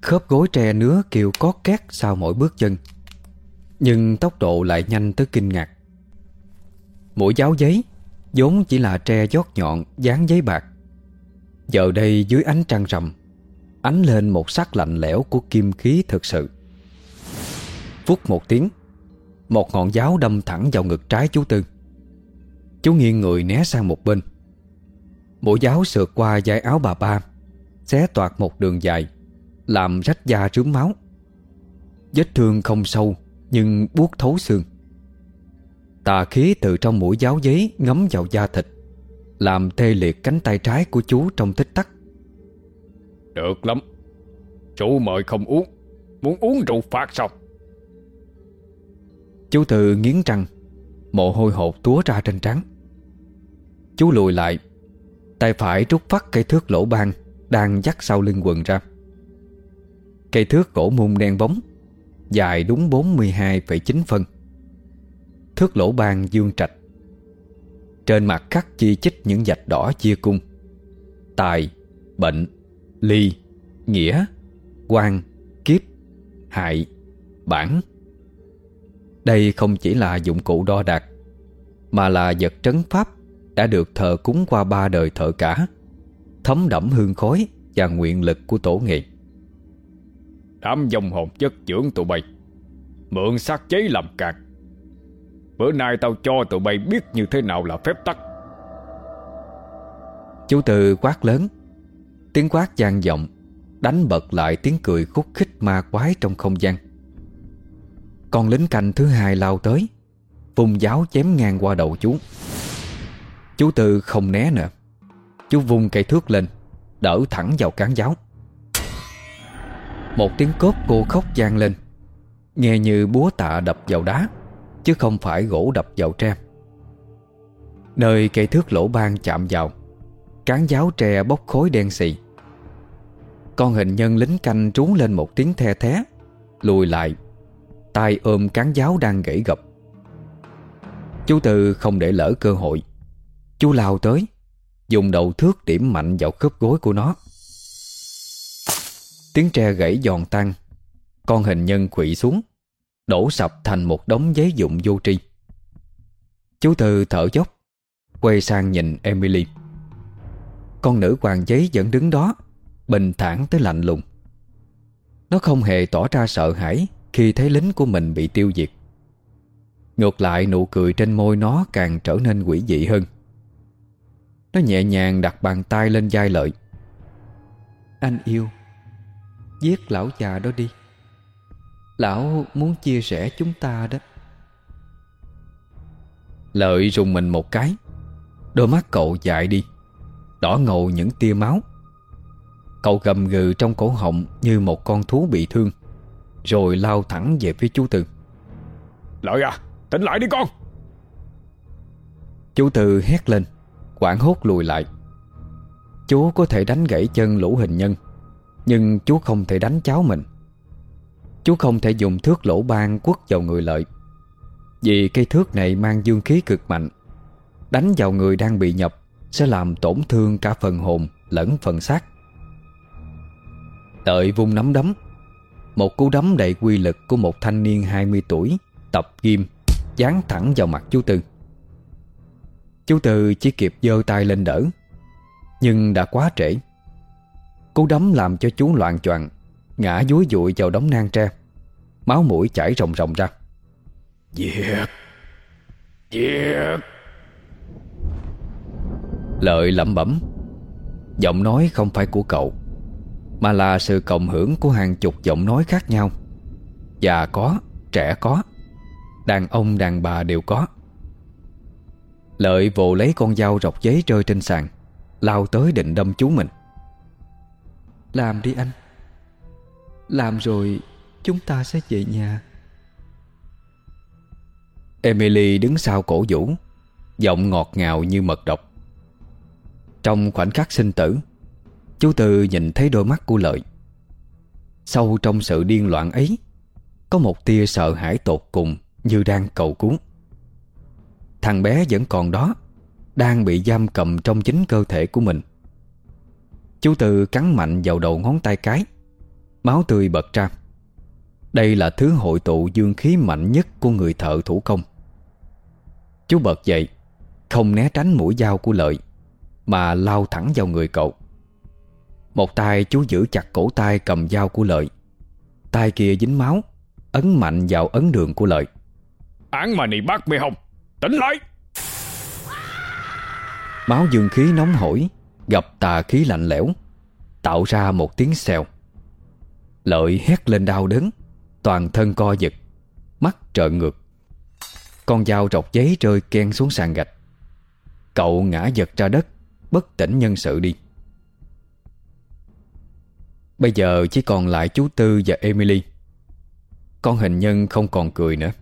Khớp gối tre nứa kêu có két sau mỗi bước chân. Nhưng tốc độ lại nhanh tới kinh ngạc. Mũi giáo giấy vốn chỉ là tre chót nhọn dán giấy bạc. Giờ đây dưới ánh trăng rằm, Ánh lên một sắc lạnh lẽo của kim khí thực sự. Phút một tiếng, Một ngọn giáo đâm thẳng vào ngực trái chú Tư. Chú nghiêng người né sang một bên. Mũi giáo sượt qua dây áo bà ba, Xé toạc một đường dài, Làm rách da rướm máu. Vết thương không sâu, Nhưng buốt thấu xương. Tà khí từ trong mũi giáo giấy Ngấm vào da thịt, Làm tê liệt cánh tay trái của chú trong tích tắc. Được lắm. Chú mời không uống. Muốn uống rượu phạt sao? Chú Từ nghiến răng Mồ hôi hột túa ra trên trắng Chú lùi lại Tay phải rút phát cây thước lỗ ban Đang dắt sau lưng quần ra. Cây thước gỗ mung đen bóng Dài đúng 42,9 phân. Thước lỗ ban dương trạch. Trên mặt khắc chi chích những dạch đỏ chia cung. Tài, bệnh, ly, nghĩa, quan, kiếp, hại, bản. Đây không chỉ là dụng cụ đo đạc Mà là vật trấn pháp đã được thờ cúng qua ba đời thợ cả Thấm đẫm hương khói Và nguyện lực của tổ nghệ Đám dòng hồn chất dưỡng tụi bay Mượn xác giấy làm cạc Bữa nay tao cho tụi bay biết như thế nào là phép tắc. Chú Tư quát lớn Tiếng quát gian vọng Đánh bật lại tiếng cười khúc khích ma quái trong không gian con lính canh thứ hai lao tới. Vùng giáo chém ngang qua đầu chú. Chú Tư không né nữa. Chú vung cây thước lên, Đỡ thẳng vào cán giáo. Một tiếng cốp cô khóc gian lên. Nghe như búa tạ đập vào đá, Chứ không phải gỗ đập vào tre. Nơi cây thước lỗ ban chạm vào, Cán giáo tre bốc khối đen xì. Con hình nhân lính canh trú lên một tiếng the thé, Lùi lại tay ôm cán giáo đang gãy gập. Chú Tư không để lỡ cơ hội. Chú lao tới, Dùng đầu thước điểm mạnh vào khớp gối của nó. Tiếng tre gãy giòn tan, Con hình nhân quỵ xuống, Đổ sập thành một đống giấy dụng vô tri. Chú Tư thở dốc, Quay sang nhìn Emily. Con nữ hoàng giấy vẫn đứng đó, Bình thản tới lạnh lùng. Nó không hề tỏ ra sợ hãi khi thấy lính của mình bị tiêu diệt. Ngược lại nụ cười trên môi nó càng trở nên quỷ dị hơn. Nó nhẹ nhàng đặt bàn tay lên vai lợi. Anh yêu Giết lão già đó đi. Lão muốn chia sẻ chúng ta đó. Lợi rùng mình một cái Đôi mắt cậu dại đi Đỏ ngầu những tia máu. Cậu gầm gừ trong cổ họng Như một con thú bị thương Rồi lao thẳng về phía chú Tư. Lợi à Tỉnh lại đi con. Chú Tư hét lên Quảng hốt lùi lại. Chú có thể đánh gãy chân lũ hình nhân Nhưng chú không thể đánh cháu mình. Chú không thể dùng thước lỗ ban quất vào người lợi Vì cây thước này mang dương khí cực mạnh. Đánh vào người đang bị nhập Sẽ làm tổn thương cả phần hồn lẫn phần xác. Lợi vung nắm đấm Một cú đấm đầy quy lực của một thanh niên 20 tuổi Tập kim Dán thẳng vào mặt chú Tư Chú Tư chỉ kịp giơ tay lên đỡ Nhưng đã quá trễ. Cú đấm làm cho chú loạn choạng Ngã dúi dụi vào đống nang tre. Máu mũi chảy ròng ròng ra. Giết! Giết! Lợi lẩm bẩm Giọng nói không phải của cậu Mà là sự cộng hưởng của hàng chục giọng nói khác nhau. Già có, trẻ có Đàn ông đàn bà đều có. Lợi vồ lấy con dao rọc giấy rơi trên sàn Lao tới định đâm chú mình. Làm đi anh. Làm rồi Chúng ta sẽ về nhà. Emily đứng sau cổ vũ Giọng ngọt ngào như mật độc. Trong khoảnh khắc sinh tử Chú Tư nhìn thấy đôi mắt của Lợi. Sâu trong sự điên loạn ấy, Có một tia sợ hãi tột cùng Như đang cầu cứu. Thằng bé vẫn còn đó, Đang bị giam cầm trong chính cơ thể của mình. Chú Tư cắn mạnh vào đầu ngón tay cái, Máu tươi bật ra. Đây là thứ hội tụ dương khí mạnh nhất Của người thợ thủ công. Chú bật dậy, Không né tránh mũi dao của lợi, Mà lao thẳng vào người cậu. Một tay chú giữ chặt cổ tay cầm dao của lợi. Tay kia dính máu Ấn mạnh vào ấn đường của lợi. Án mà nì bác bê hồng Tỉnh lại. Máu dương khí nóng hổi Gặp tà khí lạnh lẽo Tạo ra một tiếng xèo. Lợi hét lên đau đớn Toàn thân co giật Mắt trợn ngược. Con dao rọc giấy rơi ken xuống sàn gạch. Cậu ngã giật ra đất Bất tỉnh nhân sự đi Bây giờ chỉ còn lại chú Tư và Emily. Con hình nhân không còn cười nữa.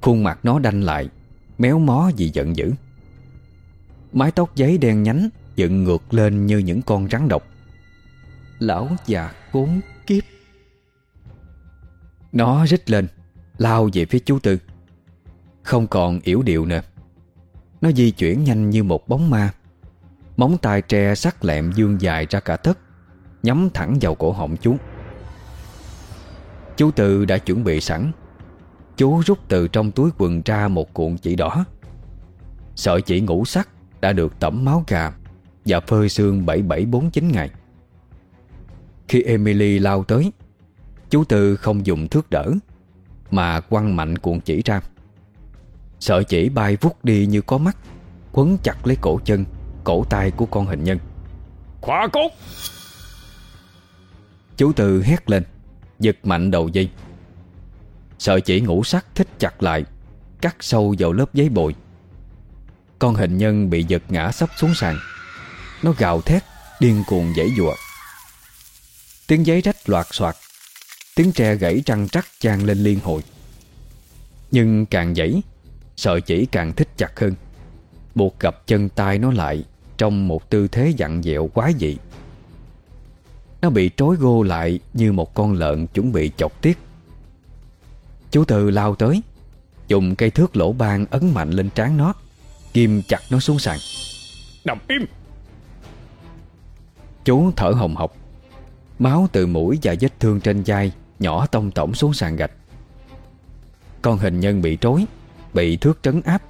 Khuôn mặt nó đanh lại, Méo mó vì giận dữ. Mái tóc giấy đen nhánh Dựng ngược lên như những con rắn độc. Lão già cốn kiếp. Nó rít lên, Lao về phía chú Tư. Không còn yếu điệu nữa. Nó di chuyển nhanh như một bóng ma. Móng tay tre sắc lẹm dương dài ra cả thất. Nhắm thẳng vào cổ họng chú. Chú Tư đã chuẩn bị sẵn. Chú rút từ trong túi quần ra một cuộn chỉ đỏ. Sợi chỉ ngũ sắc đã được tẩm máu gà Và phơi xương 7749 ngày. Khi Emily lao tới, Chú Tư không dùng thước đỡ, Mà quăng mạnh cuộn chỉ ra. Sợi chỉ bay vút đi như có mắt, Quấn chặt lấy cổ chân, Cổ tay của con hình nhân. Khóa cốt! Chú Tư hét lên, Giật mạnh đầu dây. Sợi chỉ ngũ sắc thích chặt lại, Cắt sâu vào lớp giấy bồi. Con hình nhân bị giật ngã sắp xuống sàn. Nó gào thét, Điên cuồng dãy dụa. Tiếng giấy rách loạt soạt, Tiếng tre gãy trăng trắc chan lên liên hồi. Nhưng càng dãy Sợi chỉ càng thích chặt hơn. Buộc gặp chân tay nó lại Trong một tư thế dặn dẹo quái dị. Nó bị trối gô lại Như một con lợn chuẩn bị chọc tiết. Chú Tư lao tới Dùng cây thước lỗ ban ấn mạnh lên trán nó Kim chặt nó xuống sàn. Nằm im! Chú thở hồng hộc Máu từ mũi và vết thương trên vai Nhỏ tông tổng xuống sàn gạch. Con hình nhân bị trối Bị thước trấn áp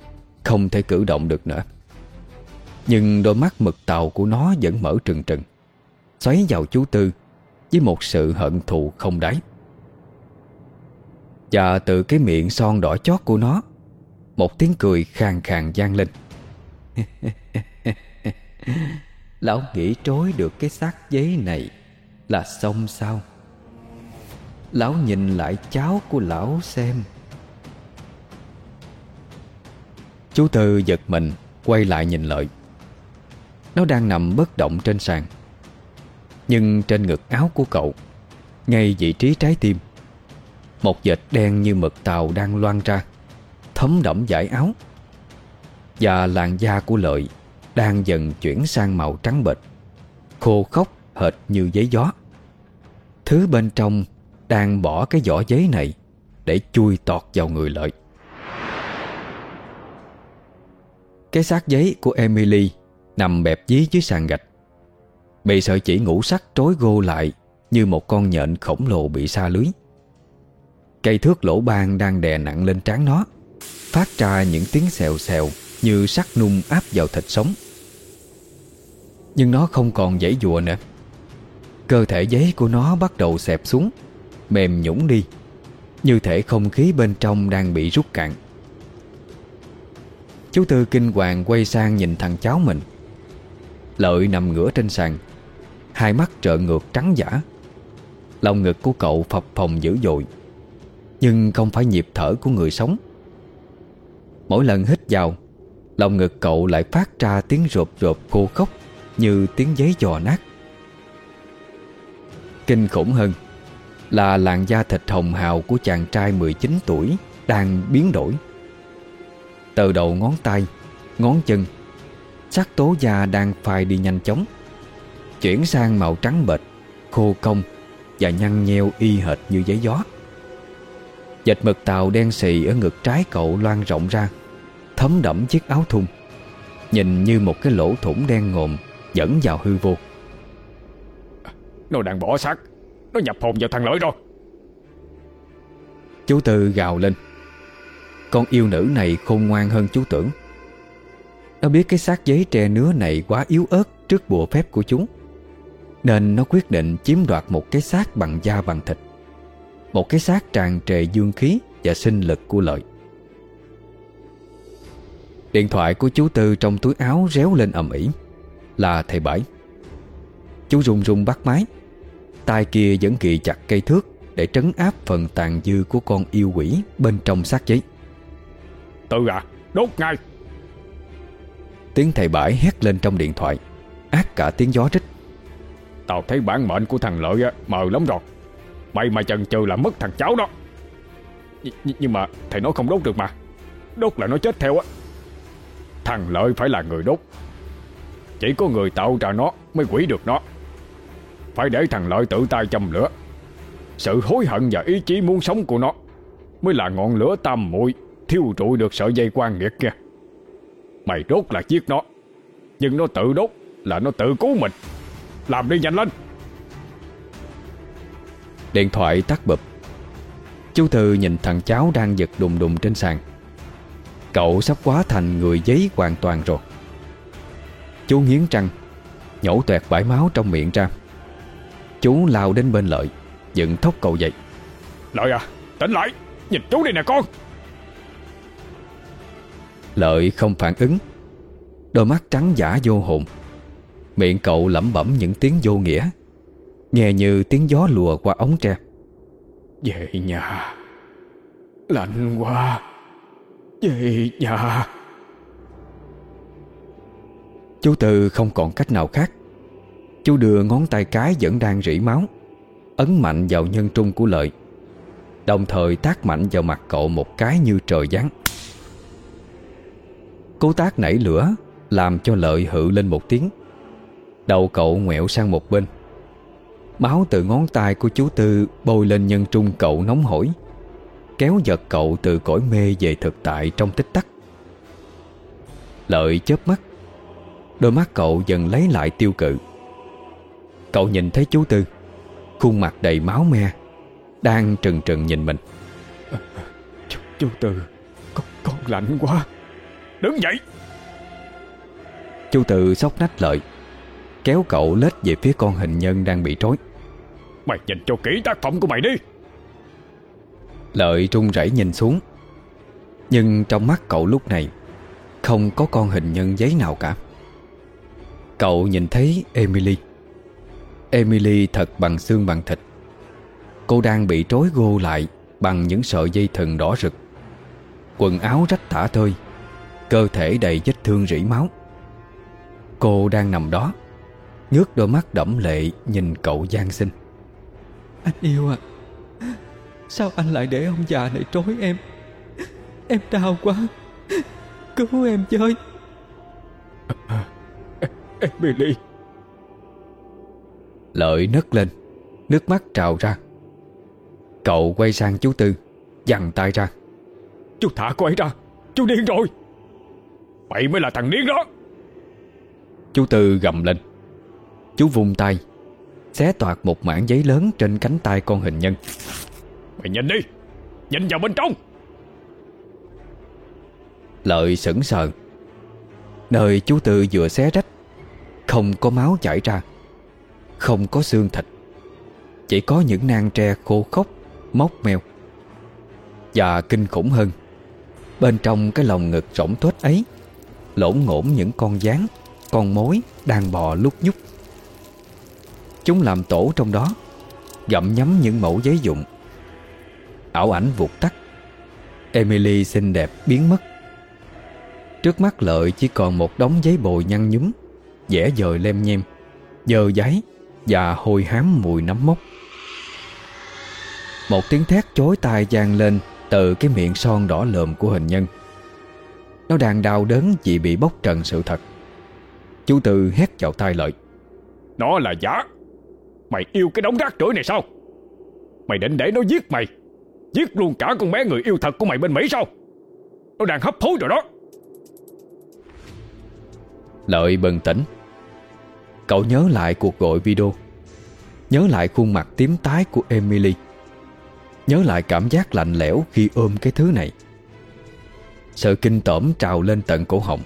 Không thể cử động được nữa. Nhưng đôi mắt mực tàu của nó vẫn mở trừng trừng Xoáy vào chú Tư Với một sự hận thù không đáy. Và từ cái miệng son đỏ chót của nó, Một tiếng cười khàn khàn gian lên. [laughs] Lão nghĩ trối được cái xác giấy này Là xong sao? Lão nhìn lại cháu của lão xem. Chú Tư giật mình, Quay lại nhìn lợi. Nó đang nằm bất động trên sàn. Nhưng trên ngực áo của cậu, Ngay vị trí trái tim. Một vệt đen như mực tàu đang loan ra, Thấm đẫm giải áo. Và làn da của lợi Đang dần chuyển sang màu trắng bệch, Khô khốc hệt như giấy gió. Thứ bên trong Đang bỏ cái vỏ giấy này Để chui tọt vào người lợi. Cái xác giấy của Emily Nằm bẹp dí dưới sàn gạch. Bị sợi chỉ ngũ sắc trối gô lại Như một con nhện khổng lồ bị xa lưới. Cây thước lỗ ban đang đè nặng lên trán nó, Phát ra những tiếng xèo xèo Như sắt nung áp vào thịt sống. Nhưng nó không còn dãy dùa nữa. Cơ thể giấy của nó bắt đầu xẹp xuống, Mềm nhũng đi, Như thể không khí bên trong đang bị rút cạn. Chú Tư kinh hoàng quay sang nhìn thằng cháu mình. Lợi nằm ngửa trên sàn Hai mắt trợn ngược trắng giả. Lòng ngực của cậu phập phồng dữ dội. Nhưng không phải nhịp thở của người sống. Mỗi lần hít vào, Lòng ngực cậu lại phát ra tiếng rộp rộp khô khốc Như tiếng giấy giò nát. Kinh khủng hơn Là làn da thịt hồng hào của chàng trai 19 tuổi Đang biến đổi. Từ đầu ngón tay, Ngón chân, Sắc tố da đang phai đi nhanh chóng. Chuyển sang màu trắng bệch Khô công Và nhăn nheo y hệt như giấy gió. Dệt mực tàu đen xì Ở ngực trái cậu loan rộng ra Thấm đẫm chiếc áo thun Nhìn như một cái lỗ thủng đen ngồm Dẫn vào hư vô. Nó đang bỏ xác Nó nhập hồn vào thằng lợi rồi. Chú Tư gào lên. Con yêu nữ này khôn ngoan hơn chú tưởng. Nó biết cái xác giấy tre nứa này quá yếu ớt Trước bùa phép của chúng Nên nó quyết định chiếm đoạt một cái xác bằng da bằng thịt Một cái xác tràn trề dương khí Và sinh lực của lợi. Điện thoại của chú Tư trong túi áo réo lên ầm ĩ. Là thầy Bảy. Chú run run bắt máy. Tay kia vẫn kỳ chặt cây thước Để trấn áp phần tàn dư của con yêu quỷ Bên trong xác giấy. Tự à Đốt ngay! Tiếng thầy bãi hét lên trong điện thoại Ác cả tiếng gió rít Tao thấy bản mệnh của thằng Lợi á, mờ lắm rồi. Mày mà chần chừ là mất thằng cháu đó. Nh Nhưng mà thầy nói không đốt được mà. Đốt là nó chết theo á. Thằng Lợi phải là người đốt. Chỉ có người tạo ra nó Mới quỷ được nó. Phải để thằng Lợi tự tay châm lửa. Sự hối hận và ý chí muốn sống của nó Mới là ngọn lửa tam muội Thiêu trụi được sợi dây quan nghiệt kia. Mày đốt là giết nó Nhưng nó tự đốt là nó tự cứu mình. Làm đi nhanh lên. Điện thoại tắt bụp. Chú Thư nhìn thằng cháu đang giật đùng đùng trên sàn. Cậu sắp quá thành người giấy hoàn toàn rồi. Chú nghiến trăng Nhổ tuẹt bãi máu trong miệng ra. Chú lao đến bên lợi Dựng thốc cậu dậy. Lợi à tỉnh lại Nhìn chú đây nè con. Lợi không phản ứng. Đôi mắt trắng giả vô hồn Miệng cậu lẩm bẩm những tiếng vô nghĩa Nghe như tiếng gió lùa qua ống tre. Về nhà. Lạnh quá. Về nhà. Chú Tư không còn cách nào khác. Chú đưa ngón tay cái vẫn đang rỉ máu Ấn mạnh vào nhân trung của lợi Đồng thời tác mạnh vào mặt cậu một cái như trời giáng. Cố tác nảy lửa Làm cho lợi hự lên một tiếng Đầu cậu ngoẹo sang một bên. Máu từ ngón tay của chú Tư Bôi lên nhân trung cậu nóng hổi Kéo giật cậu từ cõi mê Về thực tại trong tích tắc. Lợi chớp mắt Đôi mắt cậu dần lấy lại tiêu cự. Cậu nhìn thấy chú Tư Khuôn mặt đầy máu me Đang trừng trừng nhìn mình. [laughs] Chú, Chú Tư Con, con lạnh quá. Đứng dậy. Chú Tư sóc nách lợi Kéo cậu lết về phía con hình nhân đang bị trói. Mày nhìn cho kỹ tác phẩm của mày đi. Lợi run rẩy nhìn xuống. Nhưng trong mắt cậu lúc này Không có con hình nhân giấy nào cả. Cậu nhìn thấy Emily. Emily thật bằng xương bằng thịt. Cô đang bị trói gô lại Bằng những sợi dây thừng đỏ rực. Quần áo rách tả tơi Cơ thể đầy vết thương rỉ máu. Cô đang nằm đó Ngước đôi mắt đẫm lệ Nhìn cậu gian sinh. Anh yêu à Sao anh lại để ông già này trói em? Em đau quá Cứu em chơi Emily Lợi nấc lên Nước mắt trào ra. Cậu quay sang chú Tư Dằn tay ra. Chú thả cô ấy ra Chú điên rồi. Mày mới là thằng điên đó. Chú Tư gầm lên Chú vung tay Xé toạc một mảng giấy lớn trên cánh tay con hình nhân. Mày nhìn đi Nhìn vào bên trong. Lợi sững sờ. Nơi chú Tư vừa xé rách Không có máu chảy ra Không có xương thịt. Chỉ có những nang tre khô khốc Móc meo Và kinh khủng hơn Bên trong cái lồng ngực rỗng tuếch ấy Lỗn ngổn những con gián Con mối đang bò lúc nhúc Chúng làm tổ trong đó Gặm nhấm những mẫu giấy dụng. Ảo ảnh vụt tắt, Emily xinh đẹp biến mất. Trước mắt lợi chỉ còn một đống giấy bồi nhăn nhúm vẽ dời lem nhem, Dơ giấy Và hôi hám mùi nấm mốc. Một tiếng thét chối tai vang lên Từ cái miệng son đỏ lợm của hình nhân. Nó đang đau đớn vì bị bóc trần sự thật. Chú Tư hét vào tai lợi. Nó là giả. Mày yêu cái đống rác rưởi này sao? Mày định để nó giết mày, Giết luôn cả con bé người yêu thật của mày bên Mỹ sao? Nó đang hấp hối rồi đó. Lợi bừng tỉnh. Cậu nhớ lại cuộc gọi video. Nhớ lại khuôn mặt tím tái của Emily. Nhớ lại cảm giác lạnh lẽo khi ôm cái thứ này. Sợ kinh tởm trào lên tận cổ họng.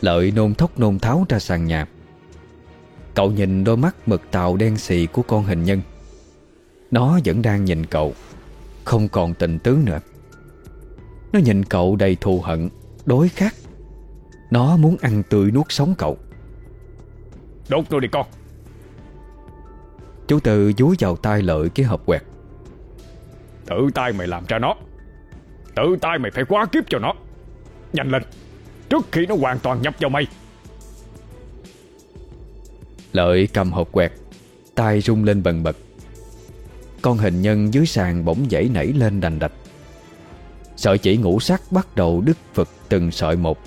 Lợi nôn thốc nôn tháo ra sàn nhà. Cậu nhìn đôi mắt mực tàu đen xì của con hình nhân. Nó vẫn đang nhìn cậu Không còn tình tứ nữa. Nó nhìn cậu đầy thù hận Đối khát. Nó muốn ăn tươi nuốt sống cậu. Đốt tôi đi con. Chú Tư dúi vào tay lợi cái hộp quẹt. Tự tay mày làm ra nó. Tự tay mày phải quá kiếp cho nó. Nhanh lên. Trước khi nó hoàn toàn nhập vào mày Lợi cầm hộp quẹt tay rung lên bần bật. Con hình nhân dưới sàn bỗng dãy nảy lên đành đạch. Sợi chỉ ngũ sắc bắt đầu đứt vực từng sợi một.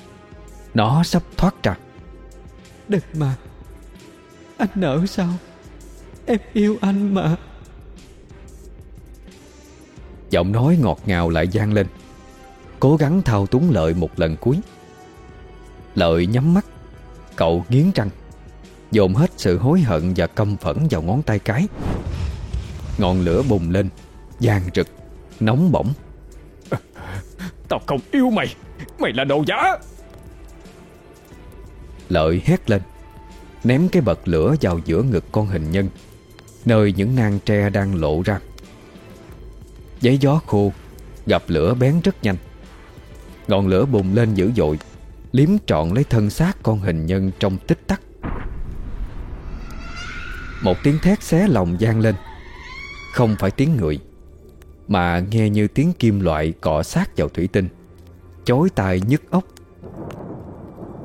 Nó sắp thoát ra. Đừng mà. Anh nỡ sao? Em yêu anh mà. Giọng nói ngọt ngào lại vang lên. Cố gắng thao túng lợi một lần cuối. Lợi nhắm mắt Cậu nghiến răng Dồn hết sự hối hận và căm phẫn vào ngón tay cái. Ngọn lửa bùng lên vàng rực Nóng bỏng. [laughs] Tao không yêu mày Mày là đồ giả. Lợi hét lên Ném cái bật lửa vào giữa ngực con hình nhân Nơi những nang tre đang lộ ra. Giấy gió khô Gặp lửa bén rất nhanh. Ngọn lửa bùng lên dữ dội Liếm trọn lấy thân xác con hình nhân trong tích tắc một tiếng thét xé lòng gian lên. Không phải tiếng người, Mà nghe như tiếng kim loại cọ sát vào thủy tinh Chối tai nhức óc.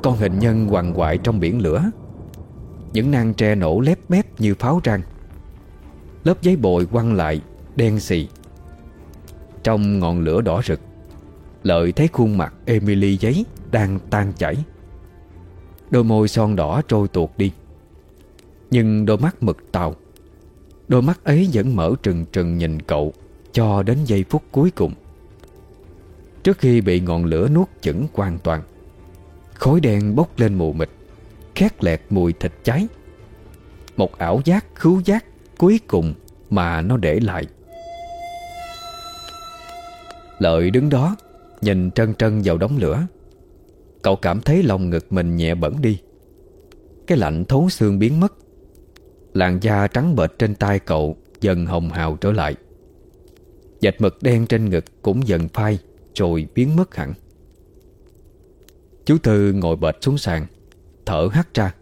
Con hình nhân quằn quại trong biển lửa. Những nang tre nổ lép bép như pháo răng Lớp giấy bồi quăng lại, Đen xì. Trong ngọn lửa đỏ rực, Lợi thấy khuôn mặt Emily giấy Đang tan chảy. Đôi môi son đỏ trôi tuột đi. Nhưng đôi mắt mực tàu. Đôi mắt ấy vẫn mở trừng trừng nhìn cậu, Cho đến giây phút cuối cùng. Trước khi bị ngọn lửa nuốt chửng hoàn toàn, Khói đen bốc lên mù mịt, Khét lẹt mùi thịt cháy. Một ảo giác khứu giác cuối cùng mà nó để lại. Lợi đứng đó, Nhìn trân trân vào đống lửa. Cậu cảm thấy lòng ngực mình nhẹ bẩn đi. Cái lạnh thấu xương biến mất. Làn da trắng bệch trên tay cậu Dần hồng hào trở lại. Dạch mực đen trên ngực cũng dần phai, Rồi biến mất hẳn. Chú Tư ngồi bệt xuống sàn, Thở hắt ra.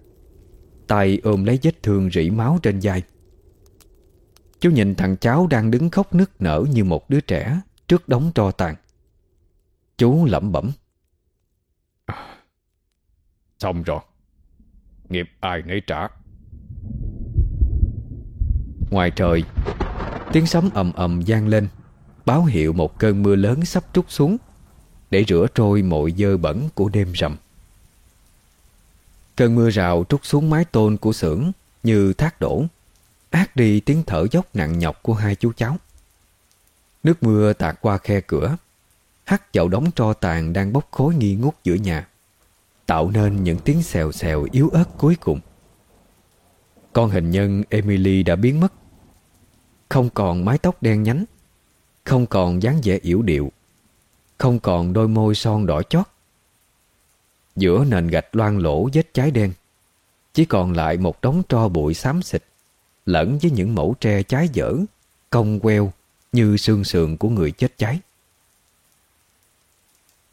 Tay ôm lấy vết thương rỉ máu trên vai. Chú nhìn thằng cháu đang đứng khóc nức nở như một đứa trẻ Trước đống tro tàn. Chú lẩm bẩm. Xong rồi. Nghiệp ai nấy trả. Ngoài trời. Tiếng sấm ầm ầm gian lên, Báo hiệu một cơn mưa lớn sắp trút xuống, Để rửa trôi mọi dơ bẩn của đêm rằm. Cơn mưa rào trút xuống mái tôn của xưởng Như thác đổ, Át đi tiếng thở dốc nặng nhọc của hai chú cháu. Nước mưa tạt qua khe cửa, Hắt vào đống tro tàn đang bốc khối nghi ngút giữa nhà, Tạo nên những tiếng xèo xèo yếu ớt cuối cùng. Con hình nhân Emily đã biến mất. Không còn mái tóc đen nhánh, Không còn dáng vẻ yểu điệu, Không còn đôi môi son đỏ chót. Giữa nền gạch loang lỗ vết cháy đen, Chỉ còn lại một đống tro bụi xám xịt Lẫn với những mẫu tre cháy dở, Cong queo Như xương sườn của người chết cháy.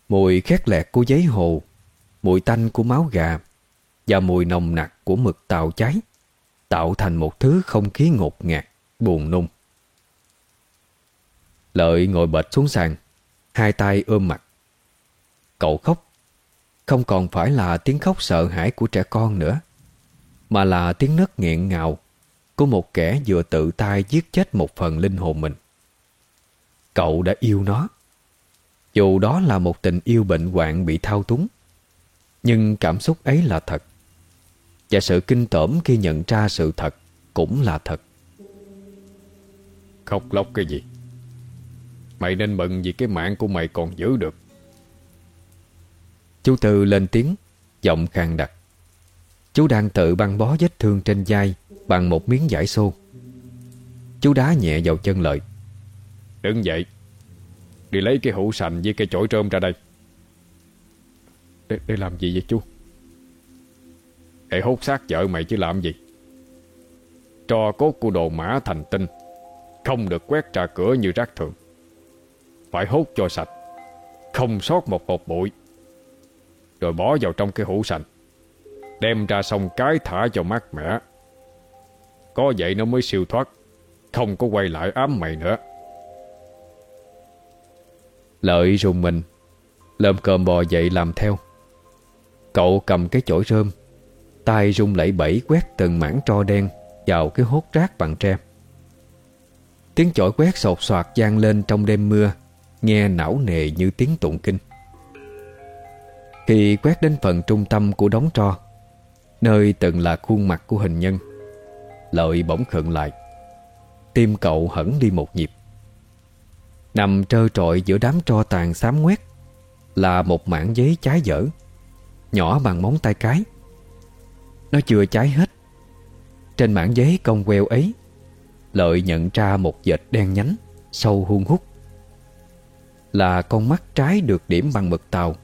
Mùi khét lẹt của giấy hồ, Mùi tanh của máu gà Và mùi nồng nặc của mực tàu cháy. Tạo thành một thứ không khí ngột ngạt, Buồn nung Lợi ngồi bệt xuống sàn, Hai tay ôm mặt. Cậu khóc. Không còn phải là tiếng khóc sợ hãi của trẻ con nữa, Mà là tiếng nấc nghẹn ngào Của một kẻ vừa tự tay giết chết một phần linh hồn mình. Cậu đã yêu nó. Dù đó là một tình yêu bệnh hoạn bị thao túng, Nhưng cảm xúc ấy là thật. Và sự kinh tởm khi nhận ra sự thật Cũng là thật. Khóc lóc cái gì? Mày nên mừng vì cái mạng của mày còn giữ được. Chú Tư lên tiếng Giọng khàn đặc. Chú đang tự băng bó vết thương trên vai Bằng một miếng vải xô. Chú đá nhẹ vào chân lợi. Đứng dậy. Đi lấy cái hũ sành với cây chổi trơm ra đây. Để, để làm gì vậy chú để hút xác vợ mày chứ làm gì? Cho cốt của đồ mã thành tinh, Không được quét ra cửa như rác thường. Phải hút cho sạch, Không sót một hột bụi. Rồi bỏ vào trong cái hũ sành, Đem ra xong cái thả cho mát mẻ. Có vậy nó mới siêu thoát, Không có quay lại ám mày nữa. Lợi rùng mình, Lơm cơm bò dậy làm theo. Cậu cầm cái chổi rơm tay rung lẩy bẩy quét từng mảng tro đen Vào cái hốt rác bằng tre. Tiếng chổi quét sột soạt vang lên trong đêm mưa, Nghe não nề như tiếng tụng kinh. Khi quét đến phần trung tâm của đống tro, Nơi từng là khuôn mặt của hình nhân, Lợi bỗng khựng lại. Tim cậu hẳn đi một nhịp. Nằm trơ trọi giữa đám tro tàn xám ngoét Là một mảng giấy cháy dở, Nhỏ bằng móng tay cái. Nó chưa cháy hết. Trên mảng giấy cong queo ấy Lợi nhận ra một vệt đen nhánh Sâu hun hút. Là con mắt trái được điểm bằng mực tàu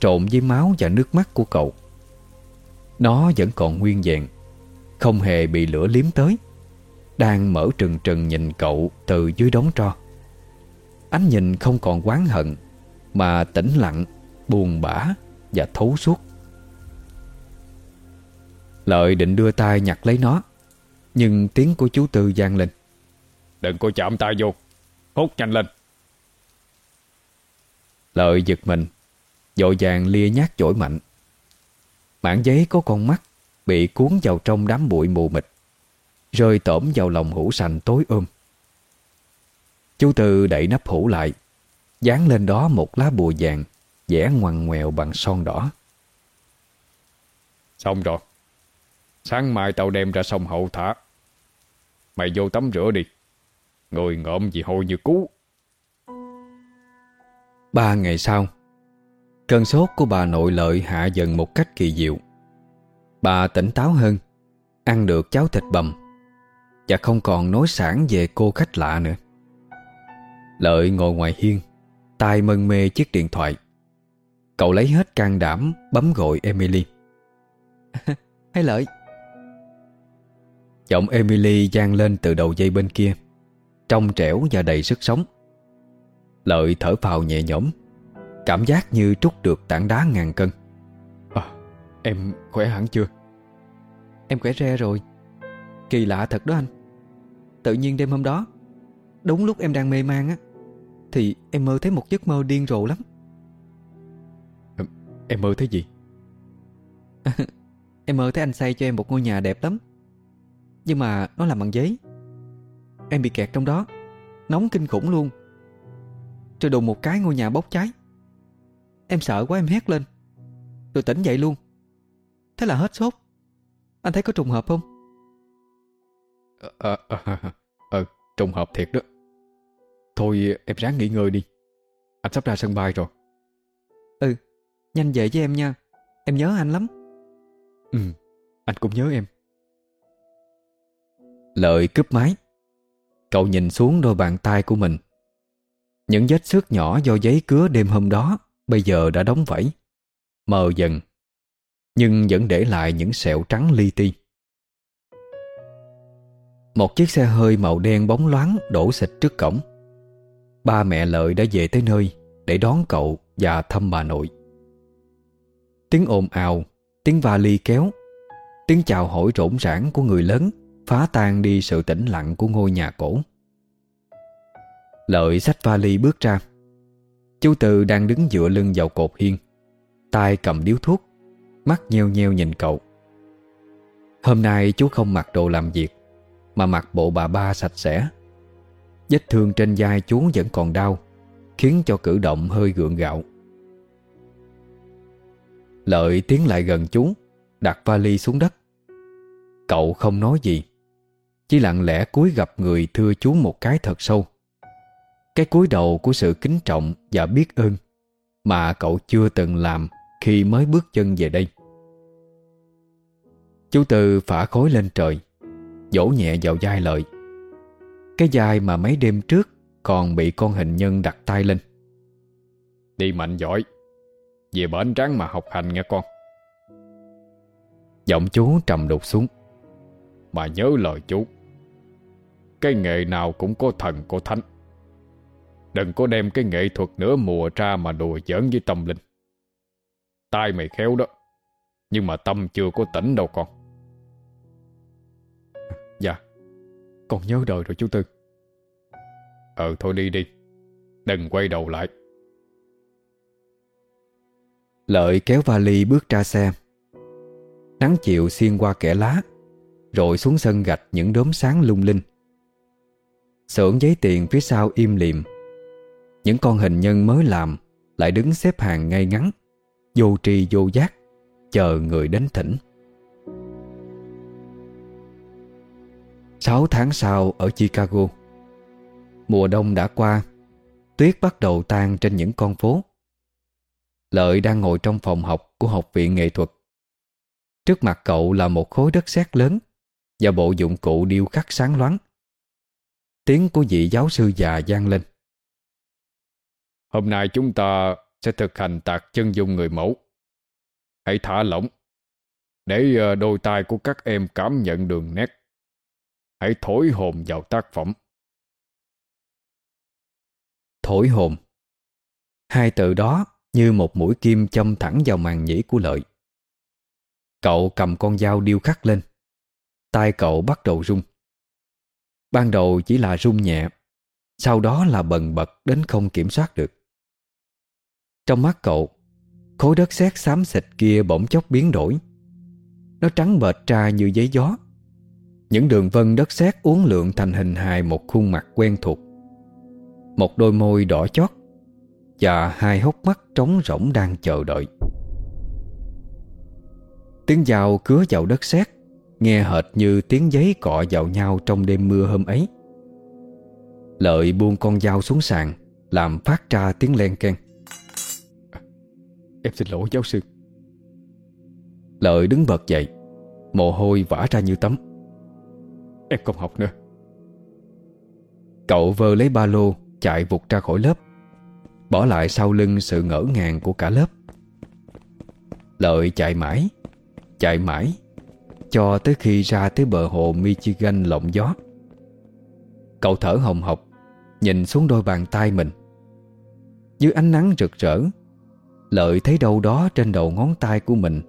Trộn với máu và nước mắt của cậu. Nó vẫn còn nguyên vẹn Không hề bị lửa liếm tới Đang mở trừng trừng nhìn cậu Từ dưới đống tro. Ánh nhìn không còn quán hận Mà tĩnh lặng, buồn bã Và thấu suốt. Lợi định đưa tay nhặt lấy nó. Nhưng tiếng của chú Tư vang lên. Đừng có chạm tay vô. Hút nhanh lên. Lợi giật mình Dội vàng lia nhát chổi mạnh. Mảng giấy có con mắt Bị cuốn vào trong đám bụi mù mịt Rơi tổm vào lòng hũ sành tối ôm. Chú Tư đẩy nắp hũ lại Dán lên đó một lá bùa vàng vẽ ngoằn ngoèo bằng son đỏ. Xong rồi Sáng mai tao đem ra sông hậu thả. Mày vô tắm rửa đi. Người ngộm gì hôi như cú. Ba ngày sau Cơn sốt của bà nội lợi hạ dần một cách kỳ diệu. Bà tỉnh táo hơn Ăn được cháo thịt bầm Và không còn nói sản về cô khách lạ nữa. Lợi ngồi ngoài hiên tay mân mê chiếc điện thoại. Cậu lấy hết can đảm Bấm gọi Emily. [laughs] Hay lợi Giọng Emily gian lên từ đầu dây bên kia. Trong trẻo và đầy sức sống Lợi thở phào nhẹ nhõm Cảm giác như trút được tảng đá ngàn cân. À, Em khỏe hẳn chưa? Em khỏe re rồi. Kỳ lạ thật đó anh. Tự nhiên đêm hôm đó Đúng lúc em đang mê man á Thì em mơ thấy một giấc mơ điên rồ lắm. Em, em mơ thấy gì? [laughs] em mơ thấy anh xây cho em một ngôi nhà đẹp lắm Nhưng mà nó làm bằng giấy. Em bị kẹt trong đó. Nóng kinh khủng luôn. Rồi đùng một cái ngôi nhà bốc cháy. Em sợ quá em hét lên. Rồi tỉnh dậy luôn. Thế là hết sốt. Anh thấy có trùng hợp không? Ờ, à, à, à, trùng hợp thiệt đó. Thôi em ráng nghỉ ngơi đi. Anh sắp ra sân bay rồi. Ừ, nhanh về với em nha. Em nhớ anh lắm. Ừ, anh cũng nhớ em Lợi cướp máy Cậu nhìn xuống đôi bàn tay của mình. Những vết xước nhỏ do giấy cứa đêm hôm đó Bây giờ đã đóng vẫy. Mờ dần, Nhưng vẫn để lại những sẹo trắng li ti. Một chiếc xe hơi màu đen bóng loáng đổ xịt trước cổng. Ba mẹ Lợi đã về tới nơi Để đón cậu và thăm bà nội. Tiếng ồn ào, Tiếng vali kéo, Tiếng chào hỏi rỗn rãng của người lớn. Phá tan đi sự tĩnh lặng của ngôi nhà cổ. Lợi xách vali bước ra. Chú Từ đang đứng dựa lưng vào cột hiên. Tay cầm điếu thuốc, Mắt nheo nheo nhìn cậu. Hôm nay chú không mặc đồ làm việc, Mà mặc bộ bà ba sạch sẽ. Vết thương trên vai chú vẫn còn đau, Khiến cho cử động hơi gượng gạo. Lợi tiến lại gần chú, Đặt vali xuống đất. Cậu không nói gì. Chỉ lặng lẽ cúi gặp người thưa chú một cái thật sâu. Cái cúi đầu của sự kính trọng và biết ơn Mà cậu chưa từng làm khi mới bước chân về đây. Chú Tư phả khối lên trời Vỗ nhẹ vào vai lợi. Cái vai mà mấy đêm trước Còn bị con hình nhân đặt tay lên. Đi mạnh giỏi Về bến tráng mà học hành nghe con. Giọng chú trầm đục xuống. Mà nhớ lời chú cái nghệ nào cũng có thần, có thánh. Đừng có đem cái nghệ thuật nửa mùa ra mà đùa giỡn với tâm linh. Tai mày khéo đó, Nhưng mà tâm chưa có tỉnh đâu con. Dạ Con nhớ đời rồi chú Tư. Ờ thôi đi đi, Đừng quay đầu lại. Lợi kéo vali bước ra xe. Nắng chiều xuyên qua kẽ lá, Rồi xuống sân gạch những đốm sáng lung linh. Xưởng giấy tiền phía sau im lìm. Những con hình nhân mới làm Lại đứng xếp hàng ngay ngắn, Vô tri vô giác, Chờ người đến thỉnh. Sáu tháng sau ở Chicago, Mùa đông đã qua, Tuyết bắt đầu tan trên những con phố. Lợi đang ngồi trong phòng học của Học viện Nghệ thuật. Trước mặt cậu là một khối đất sét lớn Và bộ dụng cụ điêu khắc sáng loáng. Tiếng của vị giáo sư già gian lên Hôm nay chúng ta sẽ thực hành tạc chân dung người mẫu. Hãy thả lỏng, để ờ, đôi tay của các em cảm nhận đường nét. Hãy thổi hồn vào tác phẩm. Thổi hồn Hai từ đó như một mũi kim châm thẳng vào màn nhĩ của lợi. Cậu cầm con dao điêu khắc lên. tay cậu bắt đầu rung. Ban đầu chỉ là rung nhẹ, sau đó là bần bật đến không kiểm soát được. Trong mắt cậu Khối đất sét xám xịt kia bỗng chốc biến đổi. Nó trắng bệch ra như giấy gió. Những đường vân đất sét uốn lượn thành hình hài một khuôn mặt quen thuộc. Một đôi môi đỏ chót Và hai hốc mắt trống rỗng đang chờ đợi. Tiếng dao cứa vào đất sét Nghe hệt như tiếng giấy cọ vào nhau trong đêm mưa hôm ấy. Lợi buông con dao xuống sàn Làm phát ra tiếng len keng. Em xin lỗi giáo sư. Lợi đứng bật dậy Mồ hôi vã ra như tấm Em không học nữa. Cậu vơ lấy ba lô Chạy vụt ra khỏi lớp Bỏ lại sau lưng sự ngỡ ngàng của cả lớp. Lợi chạy mãi Chạy mãi cho tới khi ra tới bờ hồ Michigan lộng gió. Cậu thở hồng hộc, Nhìn xuống đôi bàn tay mình. Dưới ánh nắng rực rỡ, Lợi thấy đâu đó trên đầu ngón tay của mình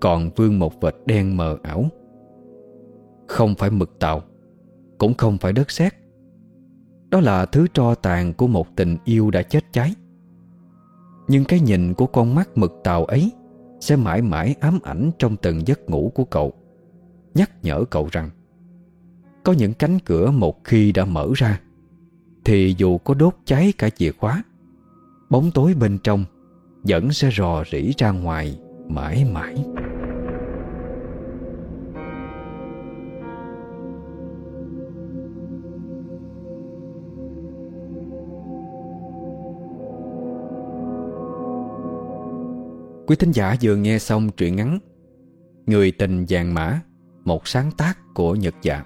Còn vương một vệt đen mờ ảo. Không phải mực tàu, Cũng không phải đất sét. Đó là thứ tro tàn của một tình yêu đã chết cháy. Nhưng cái nhìn của con mắt mực tàu ấy Sẽ mãi mãi ám ảnh trong từng giấc ngủ của cậu. Nhắc nhở cậu rằng, Có những cánh cửa một khi đã mở ra, Thì dù có đốt cháy cả chìa khóa, Bóng tối bên trong Vẫn sẽ rò rỉ ra ngoài Mãi mãi. Quý thính giả vừa nghe xong truyện ngắn Người tình vàng mã một sáng tác của Nhật Dạ.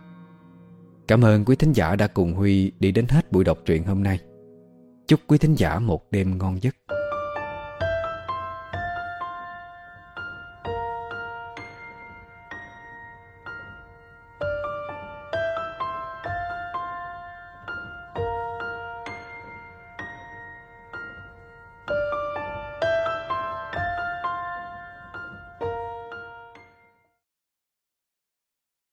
Cảm ơn quý thính giả đã cùng Huy đi đến hết buổi đọc truyện hôm nay. Chúc quý thính giả một đêm ngon giấc.